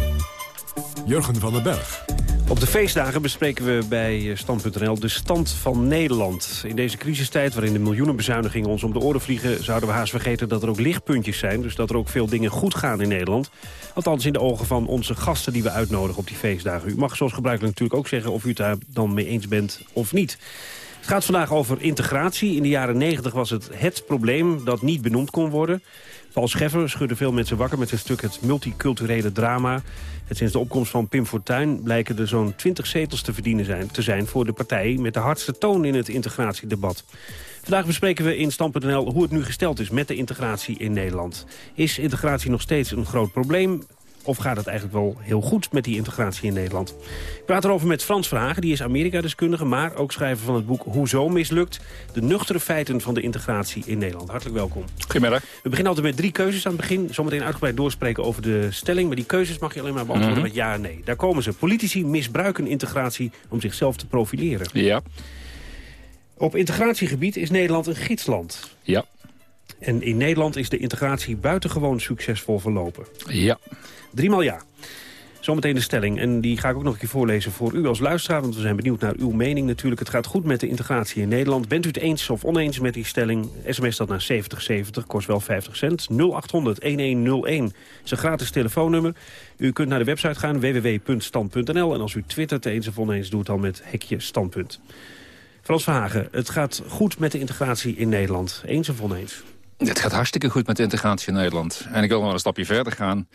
Jurgen van den Berg.
Op de feestdagen bespreken we bij eh, Stand.nl de stand van Nederland. In deze crisistijd waarin de miljoenenbezuinigingen ons om de oren vliegen... zouden we haast vergeten dat er ook lichtpuntjes zijn. Dus dat er ook veel dingen goed gaan in Nederland. Althans in de ogen van onze gasten die we uitnodigen op die feestdagen. U mag zoals gebruikelijk natuurlijk ook zeggen of u het daar dan mee eens bent of niet. Het gaat vandaag over integratie. In de jaren 90 was het het probleem dat niet benoemd kon worden. Paul Scheffer schudde veel mensen wakker met zijn stuk Het multiculturele drama. En sinds de opkomst van Pim Fortuyn blijken er zo'n 20 zetels te verdienen zijn, te zijn... voor de partij met de hardste toon in het integratiedebat. Vandaag bespreken we in Stand.nl hoe het nu gesteld is met de integratie in Nederland. Is integratie nog steeds een groot probleem? Of gaat het eigenlijk wel heel goed met die integratie in Nederland? Ik praat erover met Frans Verhagen, die is Amerika-deskundige... maar ook schrijver van het boek Hoezo mislukt? De nuchtere feiten van de integratie in Nederland. Hartelijk welkom.
Goedemiddag.
We beginnen altijd met drie keuzes aan het begin. Zometeen uitgebreid doorspreken over de stelling. Maar die keuzes mag je alleen maar beantwoorden
Mhm.
met ja en nee. Daar komen ze. Politici misbruiken integratie om zichzelf te profileren.
Ja.
Op integratiegebied is Nederland een gidsland.
Ja.
En in Nederland is de integratie buitengewoon succesvol verlopen.
Ja.
Driemaal ja. Zometeen de stelling. En die ga ik ook nog een keer voorlezen voor u als luisteraar. Want we zijn benieuwd naar uw mening natuurlijk. Het gaat goed met de integratie in Nederland. Bent u het eens of oneens met die stelling? SMS dat naar 7070, kost wel 50 cent. 0800-1101 is een gratis telefoonnummer. U kunt naar de website gaan, www.stand.nl. En als u twittert eens of oneens, doe het dan met hekje standpunt. Frans Verhagen, het gaat goed met de integratie in Nederland. Eens of oneens?
Het gaat hartstikke goed met de integratie in Nederland. En ik wil nog een stapje verder gaan.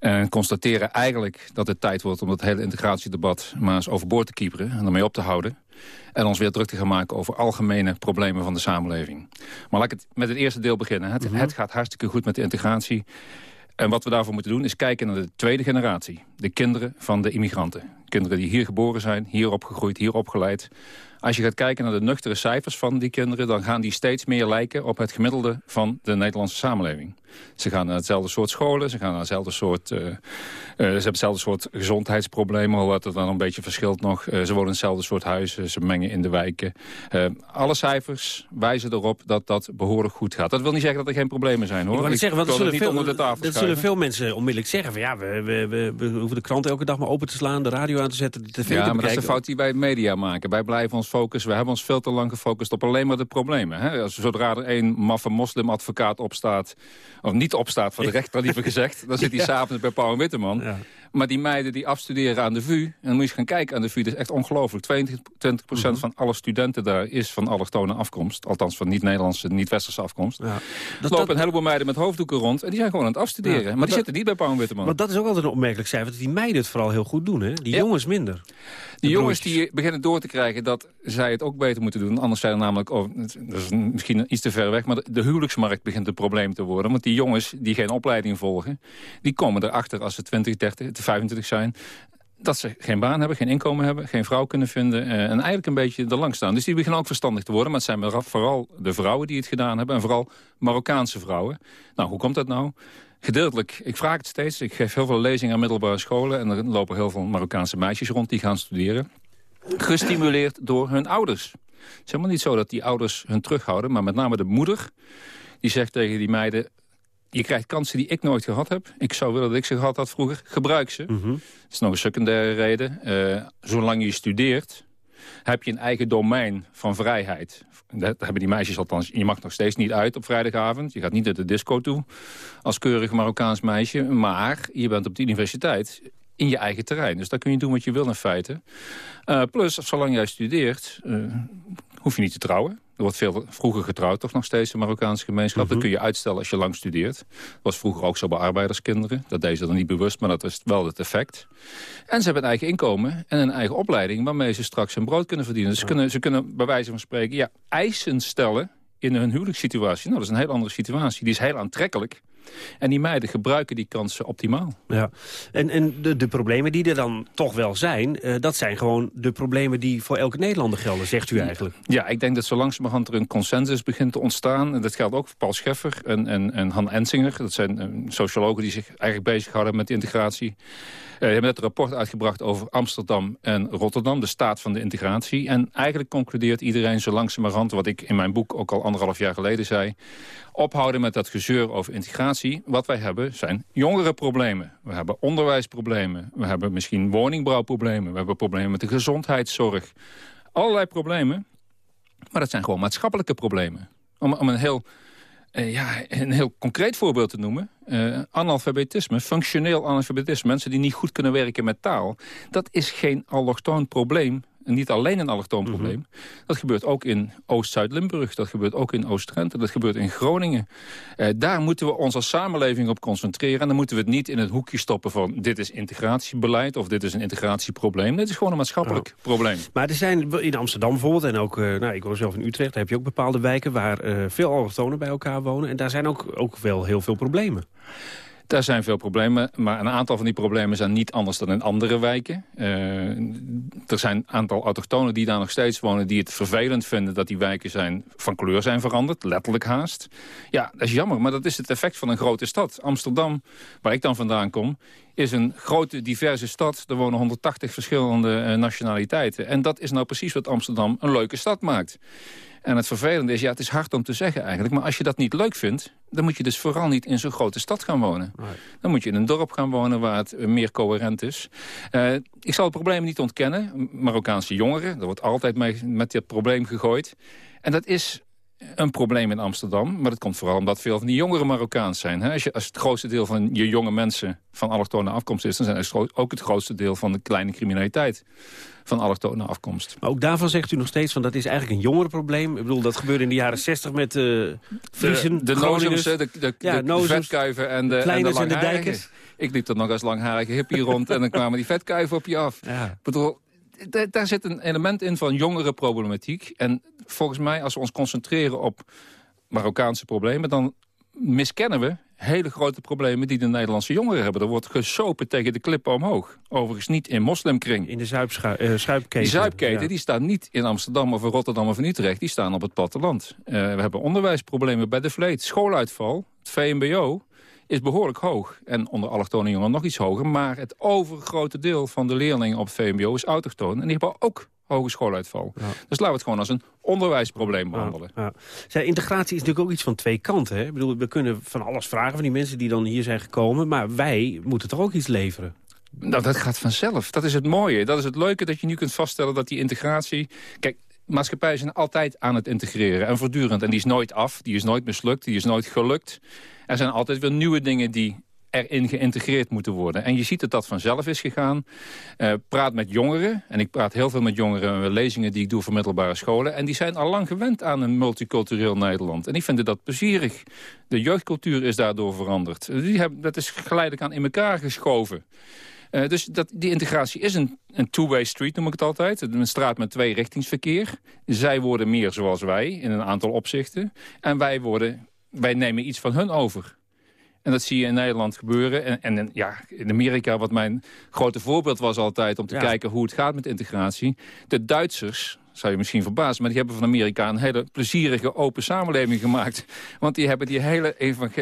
En constateren eigenlijk dat het tijd wordt om dat hele integratiedebat maar eens overboord te kieperen en ermee op te houden. En ons weer druk te gaan maken over algemene problemen van de samenleving. Maar laat ik het met het eerste deel beginnen. Het, het gaat hartstikke goed met de integratie. En wat we daarvoor moeten doen is kijken naar de tweede generatie. De kinderen van de immigranten. Kinderen die hier geboren zijn, hier opgegroeid, hier opgeleid. Als je gaat kijken naar de nuchtere cijfers van die kinderen... dan gaan die steeds meer lijken op het gemiddelde van de Nederlandse samenleving. Ze gaan naar hetzelfde soort scholen, ze gaan naar hetzelfde soort... eh, eh, ze hebben hetzelfde soort gezondheidsproblemen, hoewel er dan een beetje verschilt nog. Eh, ze wonen in hetzelfde soort huizen, ze mengen in de wijken. Alle cijfers wijzen erop dat dat behoorlijk goed gaat. Dat wil niet zeggen dat er geen problemen zijn, hoor.
Ik zeggen, want dat zullen, veel, dat zullen mensen onmiddellijk zeggen. Van, ja, we, we, we, we hoeven de krant elke dag maar open te slaan, de radio aan te zetten, de tv te
Ja, maar dat is de fout die wij media maken. Wij blijven ons focussen. We hebben ons veel te lang gefocust op alleen maar de problemen. Hè? Als, zodra er één maffe moslimadvocaat opstaat... of niet opstaat voor de rechter, liever gezegd... dan zit hij
Ja.
s'avonds bij Paul en Witteman. Maar die meiden die afstuderen aan de VU... en dan moet je eens gaan kijken aan de VU, dat is echt ongelooflijk. 22
Mhm.
van alle studenten daar is van allochtone afkomst. Althans van niet-Nederlandse, niet-westerse afkomst.
Dat-
Er lopen
dat-
een heleboel meiden met hoofddoeken rond... en die zijn gewoon aan het afstuderen.
Ja,
maar
maar
die
dat-
zitten niet bij Paul en Witteman.
Want dat is ook altijd een opmerkelijk cijfer, dat die meiden het vooral heel goed doen. Hè? Die
Ja.
jongens minder.
Die jongens die beginnen door te krijgen dat zij het ook beter moeten doen. Anders zijn er namelijk, oh, dat is misschien iets te ver weg... maar de, de huwelijksmarkt begint een probleem te worden. Want die jongens die geen opleiding volgen... die komen erachter als ze 20, 30, 25 zijn... dat ze geen baan hebben, geen inkomen hebben, geen vrouw kunnen vinden... eh, en eigenlijk een beetje er lang staan. Dus die beginnen ook verstandig te worden. Maar het zijn vooral de vrouwen die het gedaan hebben... en vooral Marokkaanse vrouwen. Nou, hoe komt dat nou? Gedeeltelijk, ik vraag het steeds. Ik geef heel veel lezingen aan middelbare scholen... en er lopen heel veel Marokkaanse meisjes rond die gaan studeren gestimuleerd door hun ouders. Het is helemaal niet zo dat die ouders hun terughouden... maar met name de moeder die zegt tegen die meiden... je krijgt kansen die ik nooit gehad heb. Ik zou willen dat ik ze gehad had vroeger. Gebruik ze.
Mhm.
Dat is nog een secundaire reden. Eh, zolang je studeert heb je een eigen domein van vrijheid. Dat hebben die meisjes althans. Je mag nog steeds niet uit op vrijdagavond. Je gaat niet naar de disco toe als keurig Marokkaans meisje. Maar je bent op de universiteit in je eigen terrein. Dus daar kun je doen wat je wil in feite. Eh, plus, zolang jij studeert, eh, hoef je niet te trouwen. Er wordt veel vroeger getrouwd, toch nog steeds de Marokkaanse gemeenschap. Dat kun je uitstellen als je lang studeert. Dat was vroeger ook zo bij arbeiderskinderen. Dat deden ze dan niet bewust, maar dat is wel het effect. En ze hebben een eigen inkomen en een eigen opleiding... waarmee ze straks hun brood kunnen verdienen. Dus ze, kunnen, ze kunnen bij wijze van spreken ja, eisen stellen in hun huwelijkssituatie. Nou, dat is een heel andere situatie. Die is heel aantrekkelijk. En die meiden gebruiken die kansen optimaal.
Ja. En, en de, de problemen die er dan toch wel zijn... eh, dat zijn gewoon de problemen die voor elke Nederlander gelden, zegt u eigenlijk.
Ja, ik denk dat zo langzamerhand er een consensus begint te ontstaan. En dat geldt ook voor Paul Scheffer en, en, en Han Ensinger. Dat zijn eh, sociologen die zich eigenlijk bezighouden met integratie. Uh, hebben net een rapport uitgebracht over Amsterdam en Rotterdam. De staat van de integratie. En eigenlijk concludeert iedereen zo langzamerhand... wat ik in mijn boek ook al anderhalf jaar geleden zei... ophouden met dat gezeur over integratie. Wat wij hebben zijn jongerenproblemen. We hebben onderwijsproblemen. We hebben misschien woningbouwproblemen. We hebben problemen met de gezondheidszorg. Allerlei problemen. Maar dat zijn gewoon maatschappelijke problemen. Om, om een heel... Uh, ja, een heel concreet voorbeeld te noemen. Uh, analfabetisme, functioneel analfabetisme. Mensen die niet goed kunnen werken met taal. Dat is geen allochtoon probleem En niet alleen een allochtoon probleem. Dat gebeurt ook in Oost-Zuid-Limburg. Dat gebeurt ook in Oost-Drenthe. Dat gebeurt in Groningen. Eh, daar moeten we ons als samenleving op concentreren. En dan moeten we het niet in het hoekje stoppen van... dit is integratiebeleid of dit is een integratieprobleem. Dit is gewoon een maatschappelijk probleem.
Maar er zijn in Amsterdam bijvoorbeeld, en ook, eh, nou, ik woon zelf in Utrecht... daar heb je ook bepaalde wijken waar eh, veel allochtonen bij elkaar wonen. En daar zijn ook, ook wel heel veel problemen.
Daar zijn veel problemen, maar een aantal van die problemen zijn niet anders dan in andere wijken. Eh, er zijn een aantal autochtonen die daar nog steeds wonen... die het vervelend vinden dat die wijken zijn, van kleur zijn veranderd, letterlijk haast. Ja, dat is jammer, maar dat is het effect van een grote stad. Amsterdam, waar ik dan vandaan kom, is een grote, diverse stad. Er wonen 180 verschillende uh, nationaliteiten. En dat is nou precies wat Amsterdam een leuke stad maakt. En het vervelende is, ja, het is hard om te zeggen eigenlijk... maar als je dat niet leuk vindt, dan moet je dus vooral niet in zo'n grote stad gaan wonen. Dan moet je in een dorp gaan wonen waar het meer coherent is. Uh, ik zal het probleem niet ontkennen. Marokkaanse jongeren, er wordt altijd mee, met dit probleem gegooid. En dat is een probleem in Amsterdam. Maar dat komt vooral omdat veel van die jongeren Marokkaans zijn. Als, je, als het grootste deel van je jonge mensen van allochtone afkomst is... dan zijn het ook het grootste deel van de kleine criminaliteit van allochtone afkomst.
Maar ook daarvan zegt u nog steeds van dat is eigenlijk een jongerenprobleem. Ik bedoel, dat gebeurde in de jaren 60 met uh, Friesen,
de, de nozems, de, de, ja, de, vetkuiven en de,
en de,
en
de dijkers.
Ik liep er nog als langharige hippie rond en dan kwamen die vetkuiven op je af. Ja. Ik bedoel, daar zit een element in van jongere problematiek. En volgens mij, als we ons concentreren op Marokkaanse problemen... dan miskennen we hele grote problemen die de Nederlandse jongeren hebben. Er wordt gesopen tegen de klippen omhoog. Overigens niet in moslimkring.
In de zuipketen. Uh,
die zuipketen die staan niet in Amsterdam of in Rotterdam of in Utrecht. Die staan op het platteland. Uh, we hebben onderwijsproblemen bij de Vleet. Schooluitval, het VMBO is behoorlijk hoog. En onder allochtone jongeren nog iets hoger. Maar het overgrote deel van de leerlingen op VMBO is autochtoon. En die hebben ook hogeschooluitval. Ja. Dus laten we het gewoon als een onderwijsprobleem behandelen. Ja,
ja. integratie is natuurlijk ook iets van twee kanten. Hè? Ik bedoel, we kunnen van alles vragen van die mensen die dan hier zijn gekomen. Maar wij moeten toch ook iets leveren?
Nou, dat gaat vanzelf. Dat is het mooie. Dat is het leuke dat je nu kunt vaststellen dat die integratie... Kijk, maatschappijen zijn altijd aan het integreren en voortdurend. En die is nooit af, die is nooit mislukt, die is nooit gelukt. Er zijn altijd weer nieuwe dingen die erin geïntegreerd moeten worden. En je ziet dat dat vanzelf is gegaan. Uh, praat met jongeren, en ik praat heel veel met jongeren... Uh, lezingen die ik doe voor middelbare scholen... en die zijn al lang gewend aan een multicultureel Nederland. En die vinden dat plezierig. De jeugdcultuur is daardoor veranderd. Die hebben, dat is geleidelijk aan in elkaar geschoven. Uh, dus dat, die integratie is een, een two-way street, noem ik het altijd. Een straat met twee richtingsverkeer. Zij worden meer zoals wij in een aantal opzichten. En wij, worden, wij nemen iets van hun over. En dat zie je in Nederland gebeuren. En, en ja, in Amerika, wat mijn grote voorbeeld was altijd... om te kijken hoe het gaat met integratie. De Duitsers, zou je misschien verbazen... maar die hebben van Amerika een hele plezierige open samenleving gemaakt. Want die hebben die hele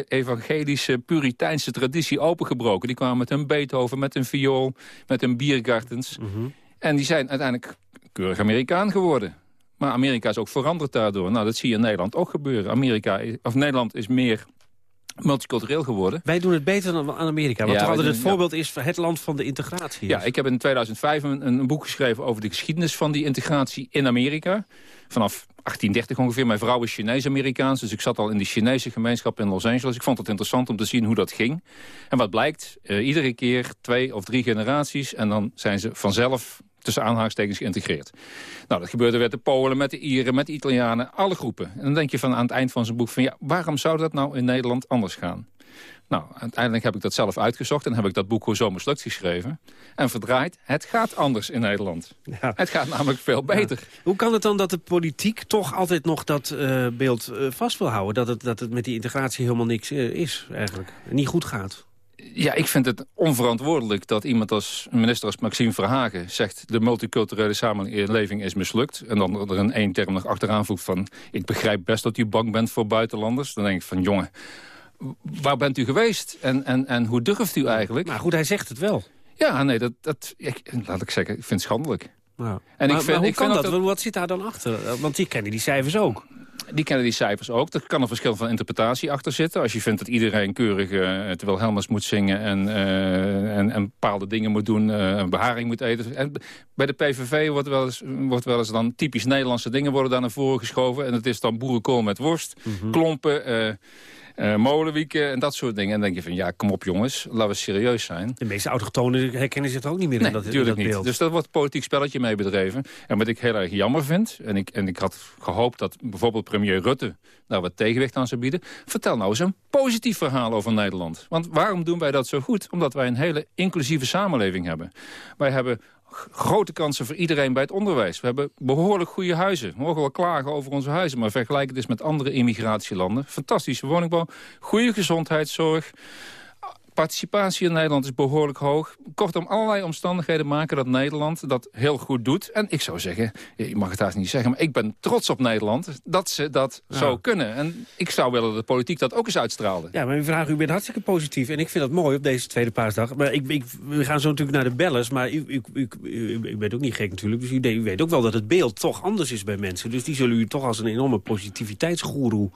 evangelische, puriteinse traditie opengebroken. Die kwamen met hun Beethoven, met hun viool, met hun biergartens. Mhm. En die zijn uiteindelijk keurig Amerikaan geworden. Maar Amerika is ook veranderd daardoor. Nou, dat zie je in Nederland ook gebeuren. Amerika, of Nederland is meer multicultureel geworden.
Wij doen het beter dan Amerika. Want ja, het voorbeeld is het land van de integratie.
Ja, ik heb in 2005 een, een, boek geschreven over de geschiedenis van die integratie in Amerika. Vanaf 1830 ongeveer. Mijn vrouw is Chinees-Amerikaans, dus ik zat al in die Chinese gemeenschap in Los Angeles. Ik vond het interessant om te zien hoe dat ging. En wat blijkt, uh, iedere keer twee of drie generaties... en dan zijn ze vanzelf tussen aanhalingstekens geïntegreerd. Nou, dat gebeurde met de Polen, met de Ieren, met de Italianen, alle groepen. En dan denk je van aan het eind van zijn boek van... ja, waarom zou dat nou in Nederland anders gaan? Nou, uiteindelijk heb ik dat zelf uitgezocht en heb ik dat boek Hoe zo mislukt geschreven. En verdraaid, het gaat anders in Nederland. Ja. Het gaat namelijk veel beter.
Hoe kan het dan dat de politiek toch altijd nog dat uh, beeld uh, vast wil houden? Dat het, dat het met die integratie helemaal niks uh, is eigenlijk. Niet goed gaat?
Ja, ik vind het onverantwoordelijk dat iemand als minister als Maxime Verhagen zegt... de multiculturele samenleving is mislukt. En dan er een één term nog achteraan voegt van... ik begrijp best dat u bang bent voor buitenlanders. Dan denk ik van, jongen, waar bent u geweest? En, en, en hoe durft u eigenlijk?
Maar goed, hij zegt het wel.
Ja, nee, dat, dat ik, laat ik zeggen, ik vind het schandelijk.
Nou, en maar, ik vind, hoe ik kan dat? Wat zit daar dan achter? Want die kennen die cijfers ook
die kennen die cijfers ook. Er kan een verschil van interpretatie achter zitten. Als je vindt dat iedereen keurig uh, terwijl Helmers moet zingen... En, uh, en, en, bepaalde dingen moet doen, uh, een beharing moet eten. En bij de PVV wordt wel, eens, wordt wel eens dan typisch Nederlandse dingen worden daar naar voren geschoven. En het is dan boerenkool met worst, mhm. klompen... uh, molenwieken en dat soort dingen. En dan denk je van, ja, kom op jongens, laten we serieus zijn.
De meeste autochtonen herkennen zich ook niet meer
nee,
in dat,
natuurlijk
in dat
niet. Dus dat wordt politiek spelletje mee bedreven. En wat ik heel erg jammer vind, en ik, en ik had gehoopt dat bijvoorbeeld premier Rutte daar wat tegenwicht aan zou bieden. Vertel nou eens een positief verhaal over Nederland. Want waarom doen wij dat zo goed? Omdat wij een hele inclusieve samenleving hebben. Wij hebben grote kansen voor iedereen bij het onderwijs. We hebben behoorlijk goede huizen. We mogen wel klagen over onze huizen, maar vergelijk het eens met andere immigratielanden. Fantastische woningbouw, goede gezondheidszorg, participatie in Nederland is behoorlijk hoog. Kortom, allerlei omstandigheden maken dat Nederland dat heel goed doet. En ik zou zeggen, je mag het haast niet zeggen... maar ik ben trots op Nederland dat ze dat zo kunnen. En ik zou willen dat de politiek dat ook eens uitstraalde.
Ja, maar u vraag, u bent hartstikke positief. En ik vind dat mooi op deze tweede paasdag. Maar ik, ik, we gaan zo natuurlijk naar de bellers. Maar u, u, u, u, bent ook niet gek natuurlijk. Dus u, weet ook wel dat het beeld toch anders is bij mensen. Dus die zullen u toch als een enorme positiviteitsgoeroe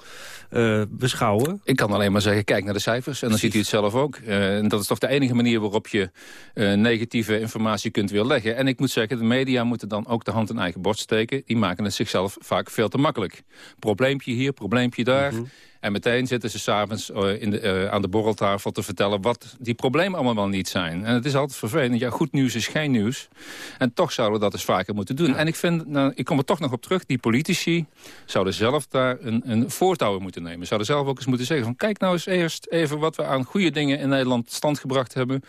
uh, beschouwen.
Ik kan alleen maar zeggen, kijk naar de cijfers. En dan ziet u het zelf ook. Uh, en dat is toch de enige manier waarop je uh, negatieve informatie kunt weerleggen. En ik moet zeggen, de media moeten dan ook de hand in eigen borst steken. Die maken het zichzelf vaak veel te makkelijk. Probleempje hier, probleempje daar. Mm en meteen zitten ze s'avonds uh, aan de borreltafel te vertellen... wat die problemen allemaal wel niet zijn. En het is altijd vervelend. Ja, goed nieuws is geen nieuws. En toch zouden we dat eens vaker moeten doen. En ik vind, nou, ik kom er toch nog op terug... die politici zouden zelf daar een, een voortouw moeten nemen. Zouden zelf ook eens moeten zeggen van... kijk nou eens eerst even wat we aan goede dingen in Nederland stand gebracht hebben.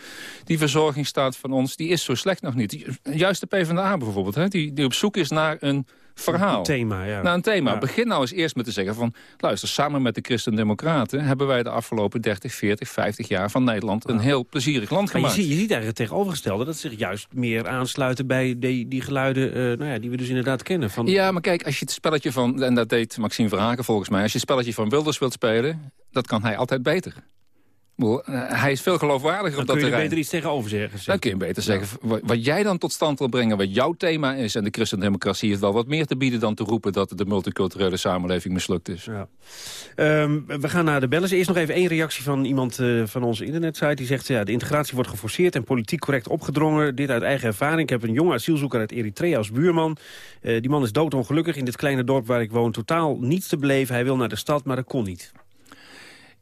Die verzorgingsstaat van ons, die is zo slecht nog niet. Juist de PvdA bijvoorbeeld, hè, die, die op zoek is naar een verhaal.
Een thema, ja.
Nou, een thema. Begin nou eens eerst met te zeggen van... luister, samen met de Christen-Democraten... hebben wij de afgelopen 30, 40, 50 jaar van Nederland... een heel plezierig land gemaakt.
Maar je ziet, je ziet eigenlijk het tegenovergestelde... dat zich juist meer aansluiten bij die, die geluiden uh, nou ja, die we dus inderdaad kennen. Van...
Ja, maar kijk, als je het spelletje van... en dat deed Maxime Verhaken volgens mij... als je het spelletje van Wilders wilt spelen... dat kan hij altijd beter. Eh, hij is veel geloofwaardiger op dat terrein.
Dan kun je beter iets tegenover zeggen.
Dan kun je beter zeggen, wat jij dan tot stand wil brengen... wat jouw thema is, en de christendemocratie heeft wel wat meer te bieden... dan te roepen dat de multiculturele samenleving mislukt is. Ja.
Um, we gaan naar de bellen. Eerst nog even één reactie van iemand uh, van onze internetsite. Die zegt, ja, de integratie wordt geforceerd en politiek correct opgedrongen. Dit uit eigen ervaring. Ik heb een jonge asielzoeker uit Eritrea als buurman. Uh, die man is doodongelukkig in dit kleine dorp waar ik woon. Totaal niets te beleven. Hij wil naar de stad, maar dat kon niet.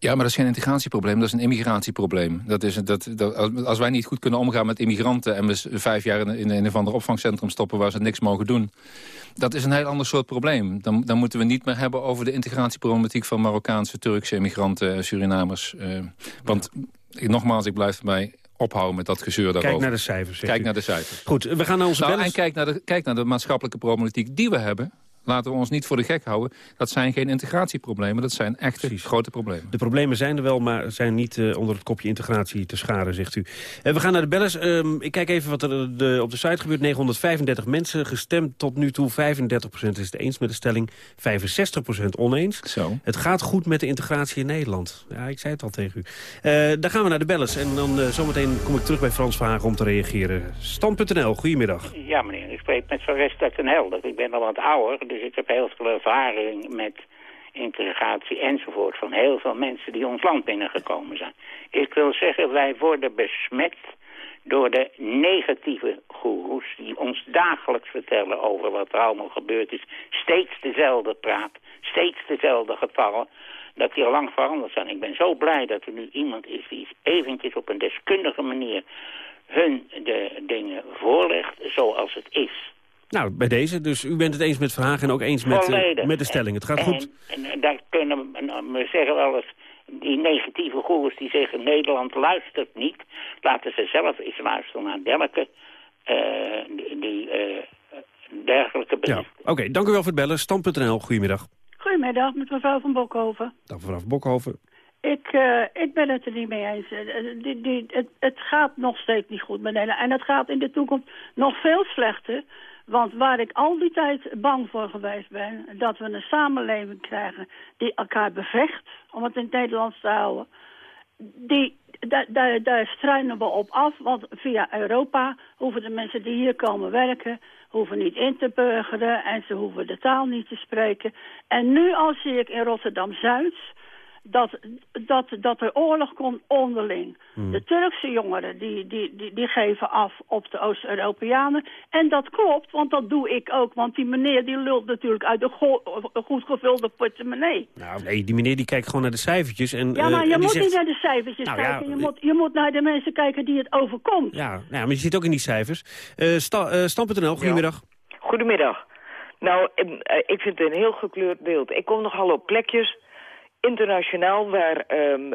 Ja, maar dat is geen integratieprobleem, dat is een immigratieprobleem. Dat is, dat, dat, als wij niet goed kunnen omgaan met immigranten... en we vijf jaar in, in een of ander opvangcentrum stoppen waar ze niks mogen doen... dat is een heel ander soort probleem. Dan, dan moeten we niet meer hebben over de integratieproblematiek... van Marokkaanse, Turkse immigranten, Surinamers. Uh, want nogmaals, ik blijf bij ophouden met dat gezeur daarover.
Kijk naar de cijfers.
Kijk naar de cijfers.
Goed, we gaan naar onze
nou, En kijk naar, de, kijk naar de maatschappelijke problematiek die we hebben laten we ons niet voor de gek houden. Dat zijn geen integratieproblemen, dat zijn echt grote problemen.
De problemen zijn er wel, maar zijn niet uh, onder het kopje integratie te scharen, zegt u. Uh, we gaan naar de bellers. Uh, ik kijk even wat er eh, de, op de site gebeurt. 935 mensen gestemd tot nu toe. 35% is het eens met de stelling, 65% oneens.
Zo.
Het gaat goed met de integratie in Nederland. Ja, ik zei het al tegen u. dan gaan we naar de bellers. En dan zometeen kom ik terug bij Frans Verhagen om te reageren. Stand.nl, goedemiddag.
Ja meneer, ik spreek met Van Rest uit Den Helder. Ik ben al wat ouder, dus ik heb heel veel ervaring met integratie enzovoort van heel veel mensen die ons land binnengekomen zijn. Ik wil zeggen, wij worden besmet door de negatieve goeroes die ons dagelijks vertellen over wat er allemaal gebeurd is. Steeds dezelfde praat, steeds dezelfde gevallen, dat die al lang veranderd zijn. Ik ben zo blij dat er nu iemand is die eventjes op een deskundige manier hun de dingen voorlegt zoals het is.
Nou, bij deze. Dus u bent het eens met Verhagen en ook eens met, uh, met de stelling. Het gaat goed.
En, en daar kunnen we zeggen wel eens... die negatieve goers die zeggen... Nederland luistert niet. Laten ze zelf eens luisteren naar dergelijke... Uh, die, uh, dergelijke
Ja, Oké, dank u wel voor het bellen. Stam.nl, goedemiddag.
Goedemiddag, met mevrouw van Bokhoven.
Dag mevrouw van Bokhoven.
Ik, uh, ik ben het er niet mee eens. Die, die, het, het gaat nog steeds niet goed met Nederland. En het gaat in de toekomst nog veel slechter. Want waar ik al die tijd bang voor geweest ben... dat we een samenleving krijgen die elkaar bevecht... om het in het Nederlands te houden... Die, daar, daar, daar struinen we op af, want via Europa hoeven de mensen die hier komen werken... hoeven niet in te burgeren en ze hoeven de taal niet te spreken. En nu al zie ik in Rotterdam-Zuid dat, dat, dat er oorlog komt onderling.
Hmm.
De Turkse jongeren die, die, die, die geven af op de Oost-Europeanen. En dat klopt, want dat doe ik ook. Want die meneer die lult natuurlijk uit een, go- een goed gevulde portemonnee.
Nou, nee, die meneer die kijkt gewoon naar de cijfertjes. En,
Ja,
eh,
maar je moet
zegt-
niet naar de cijfertjes
Nou ja,
kijken. Je moet, je moet naar de mensen kijken die het overkomt.
Ja, nou, ja, maar je zit ook in die cijfers. Eh sta, eh, Stam.nl, goedemiddag.
Goedemiddag. Nou, eh, ik vind het een heel gekleurd beeld. Ik kom nogal op plekjes, internationaal, waar ehm,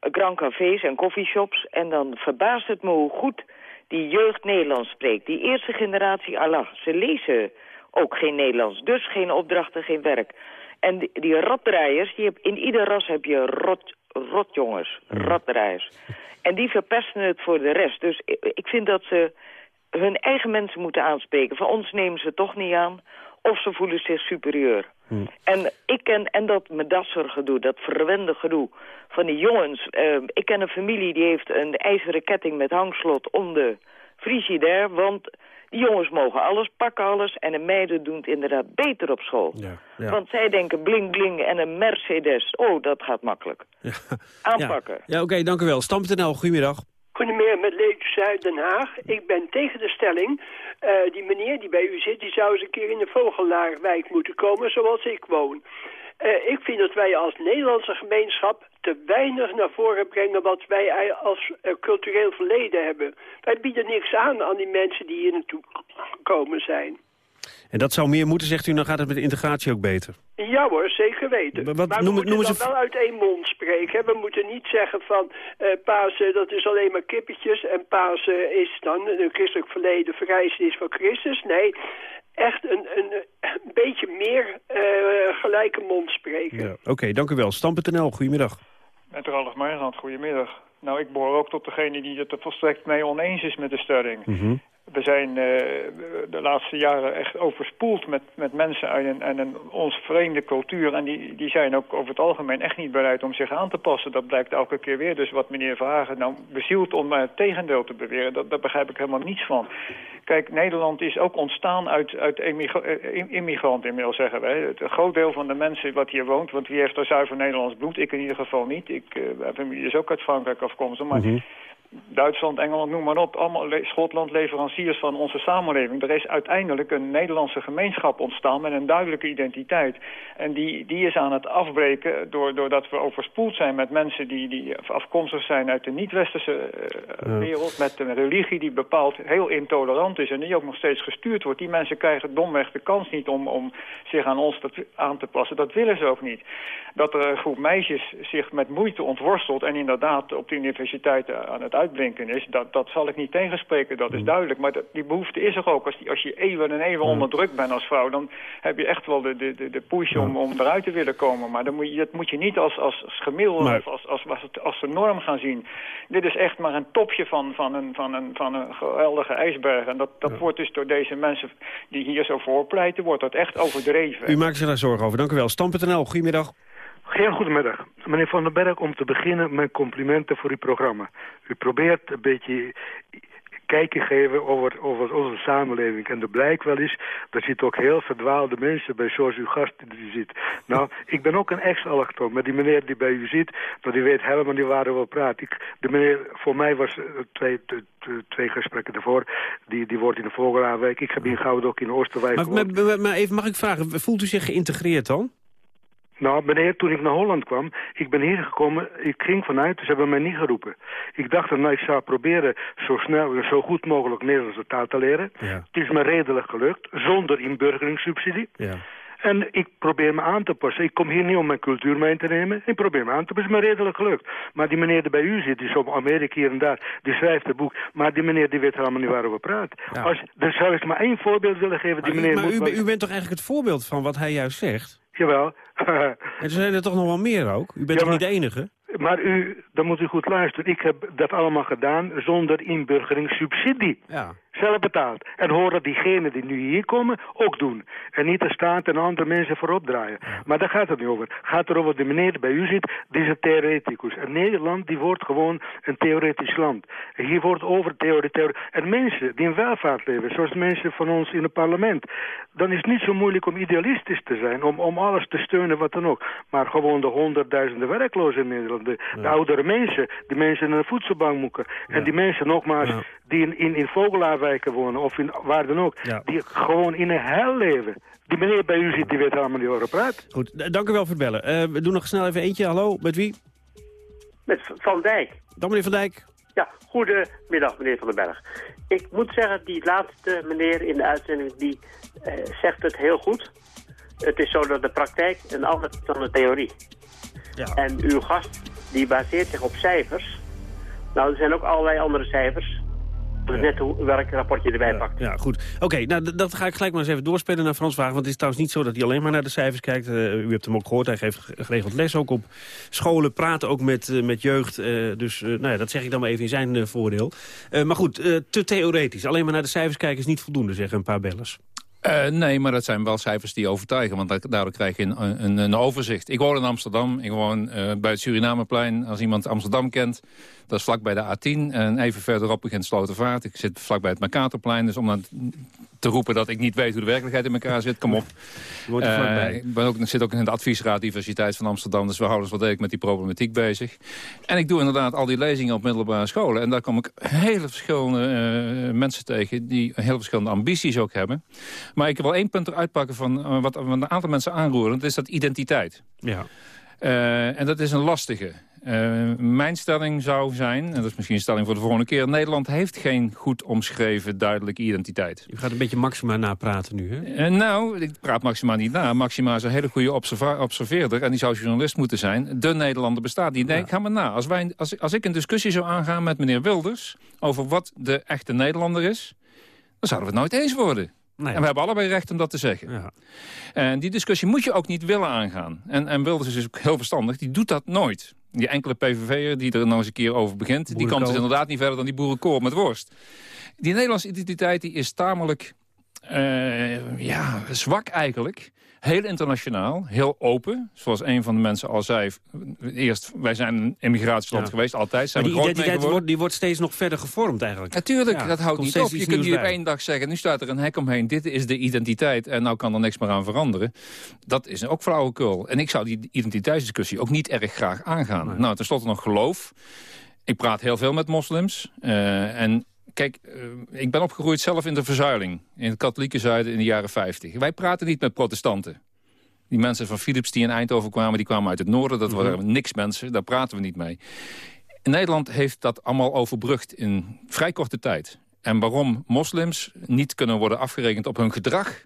grand cafés en coffeeshops. En dan verbaast het me hoe goed die jeugd Nederlands spreekt. Die eerste generatie, Allah, ze lezen ook geen Nederlands. Dus geen opdrachten, geen werk. En die, die raddraaiers, die heb, in ieder ras heb je rot, rotjongens, raddraaiers. En die verpesten het voor de rest. Dus ik, ik vind dat ze hun eigen mensen moeten aanspreken. Van ons nemen ze toch niet aan. Of ze voelen zich superieur. En ik ken, en dat medasser gedoe, dat verwende gedoe van die jongens. eh, ik ken een familie die heeft een ijzeren ketting met hangslot om de frigidaire. Want die jongens mogen alles, pakken alles. En de meiden doen het inderdaad beter op school.
ja.
Want zij denken bling bling en een Mercedes. Oh, dat gaat makkelijk. Aanpakken.
Ja, ja oké, dank u wel. Stam.nl, goedemiddag.
Goedemiddag, met Leed uit Den Haag. Ik ben tegen de stelling. eh, die meneer die bij u zit, die zou eens een keer in de Vogelaarwijk moeten komen, zoals ik woon. Eh, ik vind dat wij als Nederlandse gemeenschap te weinig naar voren brengen wat wij als eh, cultureel verleden hebben. Wij bieden niks aan aan die mensen die hier naartoe gekomen zijn.
En dat zou meer moeten, zegt u, dan gaat het met de integratie ook beter.
Ja hoor, zeker weten.
Wat
maar we
noem-
moeten
noem
dan wel uit één mond spreken. We moeten niet zeggen van eh Pasen dat is alleen maar kippetjes... en Pasen is dan een christelijk verleden verrijzenis van Christus. Nee, echt een, een, een beetje meer eh, gelijke mond spreken.
Ja. Oké, dank u wel. Stam.nl, goedemiddag.
Met Ralf Meijland, goedemiddag. Nou, ik behoor ook tot degene die het er volstrekt mee oneens is met de stelling. We zijn eh, de laatste jaren echt overspoeld met, met mensen uit een, een ons vreemde cultuur. En die, die zijn ook over het algemeen echt niet bereid om zich aan te passen. Dat blijkt elke keer weer. Dus wat meneer Verhagen nou bezielt om eh, het tegendeel te beweren, dat, daar begrijp ik helemaal niets van. Kijk, Nederland is ook ontstaan uit, uit eh, immigranten inmiddels, zeggen wij. Het groot deel van de mensen wat hier woont, want wie heeft er zuiver Nederlands bloed? Ik in ieder geval niet. Ik familie is ook uit Frankrijk afkomstig, maar... Duitsland, Engeland, noem maar op. Allemaal le Schotland, leveranciers van onze samenleving. Er is uiteindelijk een Nederlandse gemeenschap ontstaan met een duidelijke identiteit. En die, die is aan het afbreken door, doordat we overspoeld zijn met mensen die, die afkomstig zijn uit de niet-westerse uh, ja. wereld. Met een religie die bepaald heel intolerant is en die ook nog steeds gestuurd wordt. Die mensen krijgen domweg de kans niet om, om zich aan ons te, aan te passen. Dat willen ze ook niet. Dat er een groep meisjes zich met moeite ontworstelt en inderdaad op de universiteit aan het uitblinken is, dat, dat zal ik niet tegenspreken, dat is duidelijk. Maar dat, die behoefte is er ook. Als, die, als je eeuwen en eeuwen onder druk bent als vrouw, dan heb je echt wel de, de, de, de push om, om eruit te willen komen. Maar dan moet je, dat moet je niet als, als, als gemiddelde of als, als, als, als de norm gaan zien. Dit is echt maar een topje van, van, een, van, een, van een geweldige ijsberg. En dat, dat wordt dus door deze mensen die hier zo voor pleiten, wordt dat echt overdreven.
U maakt zich daar zorgen over. Dank u wel. Stam.nl, goedemiddag.
Heel goedemiddag. Meneer Van den Berg, om te beginnen mijn complimenten voor uw programma. U probeert een beetje kijkje geven over, over onze samenleving. En de blijk wel is, er zitten ook heel verdwaalde mensen bij, zoals uw gast die zit. Nou, ik ben ook een ex-allochtoon, maar die meneer die bij u zit, nou, die weet helemaal niet waar we praten. Ik, de meneer, voor mij was eh, twee, twee, twee gesprekken ervoor, die, die wordt in de Vogelaarwijk. Ik heb in Gouden ook in Oosterwijk
maar- maar even, mag ik vragen, voelt u zich geïntegreerd dan?
Nou, meneer, toen ik naar Holland kwam, ik ben hier gekomen, ik ging vanuit, ze hebben mij niet geroepen. Ik dacht, nou, ik zou proberen zo snel en zo goed mogelijk Nederlandse taal te leren.
Ja.
Het is me redelijk gelukt, zonder inburgeringssubsidie.
Ja.
En ik probeer me aan te passen. Ik kom hier niet om mijn cultuur mee te nemen. Ik probeer me aan te passen. Het is me redelijk gelukt. Maar die meneer die bij u zit, die is op Amerika hier en daar, die schrijft een boek. Maar die meneer die weet helemaal niet waarover praat.
Ja.
Als, dan zou ik maar één voorbeeld willen geven. Die
Maar, u,
meneer
maar
moet
u, u bent toch eigenlijk het voorbeeld van wat hij juist zegt?
Jawel.
En er zijn er toch nog wel meer ook? U bent
Ja,
toch
maar-
niet de enige?
Maar u, dan moet u goed luisteren. Ik heb dat allemaal gedaan zonder inburgeringssubsidie.
Ja.
Zelf betaalt. En hoor dat diegenen die nu hier komen ook doen. En niet de staat en andere mensen voorop draaien. Maar daar gaat het niet over. Het gaat erover, de meneer die bij u zit, die is een theoreticus. En Nederland, die wordt gewoon een theoretisch land. En hier wordt over theorie, theorie. En mensen die in welvaart leven, zoals mensen van ons in het parlement. Dan is het niet zo moeilijk om idealistisch te zijn, om, om alles te steunen, wat dan ook. Maar gewoon de honderdduizenden werklozen in Nederland, de, de oudere mensen, die mensen in een voedselbank moeten. En die mensen nogmaals, die in, in, in Wonen of in, waar dan ook, die gewoon in een hel leven. Die meneer bij u zit, die weet helemaal niet over praat.
Goed, dank u wel voor het bellen. Eh, we doen nog snel even eentje. Hallo, met wie?
Met Van Dijk.
Dan meneer Van Dijk.
Ja, goedemiddag meneer Van den Berg. Ik moet zeggen, die laatste meneer in de uitzending, die eh, zegt het heel goed. Het is zo dat de praktijk een ander is dan de theorie.
Ja.
En uw gast, die baseert zich op cijfers. Nou, er zijn ook allerlei andere cijfers. Net hoe, welk rapport je erbij pakt.
Ja, goed. Oké, nou, dat ga ik gelijk maar eens even doorspelen naar Frans Wagen. Want het is trouwens niet zo dat hij alleen maar naar de cijfers kijkt. Eh, u hebt hem ook gehoord, hij geeft ge- geregeld les ook op scholen. Praat ook met, eh, met jeugd. eh, dus nou ja, dat zeg ik dan maar even in zijn voordeel. Maar goed, te theoretisch. Alleen maar naar de cijfers kijken is niet voldoende, zeggen een paar bellers.
Eh, nee, maar dat zijn wel cijfers die overtuigen. Want da- daardoor krijg je een, een, een overzicht. Ik woon in Amsterdam. Ik woon eh, bij het Surinameplein. Als iemand Amsterdam kent, dat is vlak bij de A10. En even verderop begint Slotervaart. Ik zit vlak bij het Mercatorplein. Dus om dan te roepen dat ik niet weet hoe de werkelijkheid in elkaar zit, kom op. Eh, ik ben ook, zit ook in de adviesraad diversiteit van Amsterdam. Dus we houden ons wel degelijk met die problematiek bezig. En ik doe inderdaad al die lezingen op middelbare scholen. En daar kom ik hele verschillende eh, mensen tegen... die heel verschillende ambities ook hebben. Maar ik wil één punt eruit pakken van eh, wat een aantal mensen aanroeren. Dat is dat identiteit.
Ja.
En dat is een lastige. Eh, mijn stelling zou zijn, en dat is misschien een stelling voor de volgende keer... Nederland heeft geen goed omschreven duidelijke identiteit.
U gaat een beetje Maxima napraten nu, hè?
Eh, nou, ik praat Maxima niet na. Maxima is een hele goede observa- observeerder en die zou journalist moeten zijn. De Nederlander bestaat niet. Nee, ga maar na. Als, wij, als, als ik een discussie zou aangaan met meneer Wilders... over wat de echte Nederlander is, dan zouden we het nooit eens worden. En we hebben allebei recht om dat te zeggen. En die discussie moet je ook niet willen aangaan. En, en Wilders is ook heel verstandig, die doet dat nooit. Die enkele PVV'er die er nou eens een keer over begint... die komt dus inderdaad niet verder dan die boerenkool met worst. Die Nederlandse identiteit die is tamelijk eh, ja, zwak eigenlijk. Heel internationaal, heel open. Zoals een van de mensen al zei. Eerst, wij zijn een emigratiesland
Ja.
geweest, altijd. Zijn
Maar die identiteit wordt, die wordt steeds nog verder gevormd eigenlijk.
Natuurlijk,
Ja,
dat houdt niet op. Je kunt
nieuws
op één dag zeggen... nu staat er een hek omheen, dit is de identiteit... en nou kan er niks meer aan veranderen. Dat is ook flauwekul. En ik zou die identiteitsdiscussie ook niet erg graag aangaan. Nou, tenslotte nog geloof. Ik praat heel veel met moslims. eh, en kijk, eh, ik ben opgegroeid zelf in de verzuiling. In het katholieke zuiden in de jaren 50. Wij praten niet met protestanten. Die mensen van Philips die in Eindhoven kwamen, die kwamen uit het noorden. Dat waren niks mensen, daar praten we niet mee. Nederland heeft dat allemaal overbrugd in vrij korte tijd. En waarom moslims niet kunnen worden afgerekend op hun gedrag...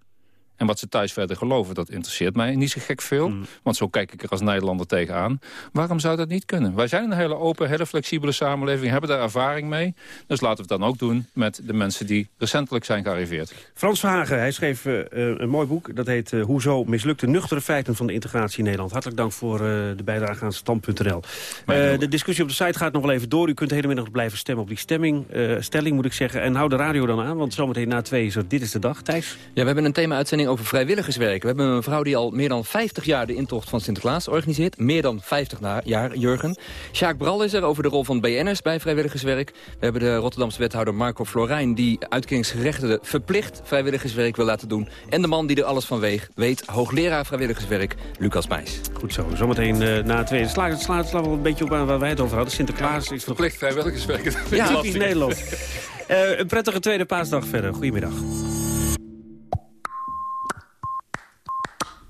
en wat ze thuis verder geloven, dat interesseert mij niet zo gek veel. Want zo kijk ik er als Nederlander tegenaan. Waarom zou dat niet kunnen? Wij zijn een hele open, hele flexibele samenleving... hebben daar ervaring mee. Dus laten we het dan ook doen met de mensen die recentelijk zijn gearriveerd.
Frans Verhagen, hij schreef eh, eh, een mooi boek. Dat heet eh, Hoezo mislukte nuchtere feiten van de integratie in Nederland. Hartelijk dank voor eh, de bijdrage aan stand.nl. Eh, de discussie op de site gaat nog wel even door. U kunt de hele middag blijven stemmen op die stemming, eh, stelling, moet ik zeggen. En hou de radio dan aan, want zometeen na twee is er Dit is de Dag. Thijs?
Ja, we hebben een thema-uitzending over vrijwilligerswerk. We hebben een vrouw die al meer dan 50 jaar de intocht van Sinterklaas organiseert. Meer dan 50 na- jaar, Jurgen. Sjaak Bral is er over de rol van BN'ers bij vrijwilligerswerk. We hebben de Rotterdamse wethouder Marco Florijn... die uitkeringsgerechtigden verplicht vrijwilligerswerk wil laten doen. En de man die er alles van weeg, weet, hoogleraar vrijwilligerswerk, Lucas Meijs.
Goed zo, zometeen eh, na twee. Het slaat, het slaat, slaat wel een beetje op aan waar wij het over hadden. Sinterklaas is toch...
Verplicht vrijwilligerswerk.
Ja, typisch Nederland. Eh, een prettige tweede paasdag verder. Goedemiddag.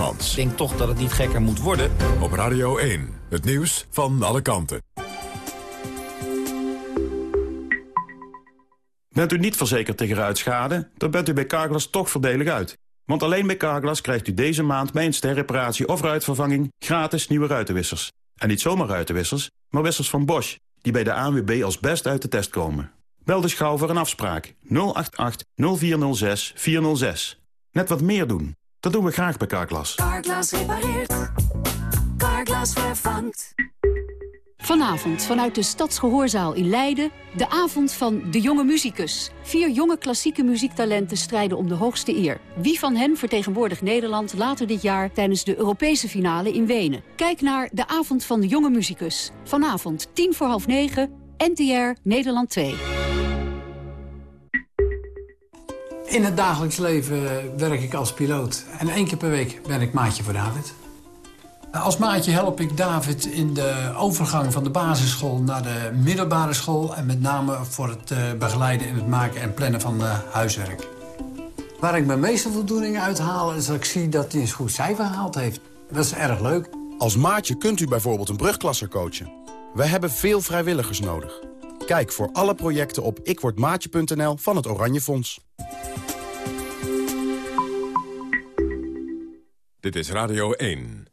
Koopmans.
Ik denk toch dat het niet gekker moet worden.
Op Radio 1, het nieuws van alle kanten.
Bent u niet verzekerd tegen ruitschade, dan bent u bij Carglass toch voordelig uit. Want alleen bij Carglass krijgt u deze maand bij een sterreparatie of ruitvervanging gratis nieuwe ruitenwissers. En niet zomaar ruitenwissers, maar wissers van Bosch, die bij de ANWB als best uit de test komen. Bel dus gauw voor een afspraak 088 0406 406. Net wat meer doen. Dat doen we graag bij Carglass.
Carglass repareert. Carglass vervangt.
Vanavond vanuit de Stadsgehoorzaal in Leiden... de avond van De Jonge Muzikus. Vier jonge klassieke muziektalenten strijden om de hoogste eer. Wie van hen vertegenwoordigt Nederland later dit jaar... tijdens de Europese finale in Wenen? Kijk naar de avond van De Jonge Muzikus. Vanavond tien voor half negen, NTR, Nederland 2.
In het dagelijks leven werk ik als piloot. En één keer per week ben ik maatje voor David. Als maatje help ik David in de overgang van de basisschool naar de middelbare school... en met name voor het eh, begeleiden in het maken en plannen van uh, huiswerk. Waar ik mijn meeste voldoening uit haal is dat ik zie dat hij een goed cijfer gehaald heeft. Dat is erg leuk.
Als maatje kunt u bijvoorbeeld een brugklasser coachen. Wij hebben veel vrijwilligers nodig. Kijk voor alle projecten op ikwordmaatje.nl van het Oranje Fonds.
Dit is Radio 1.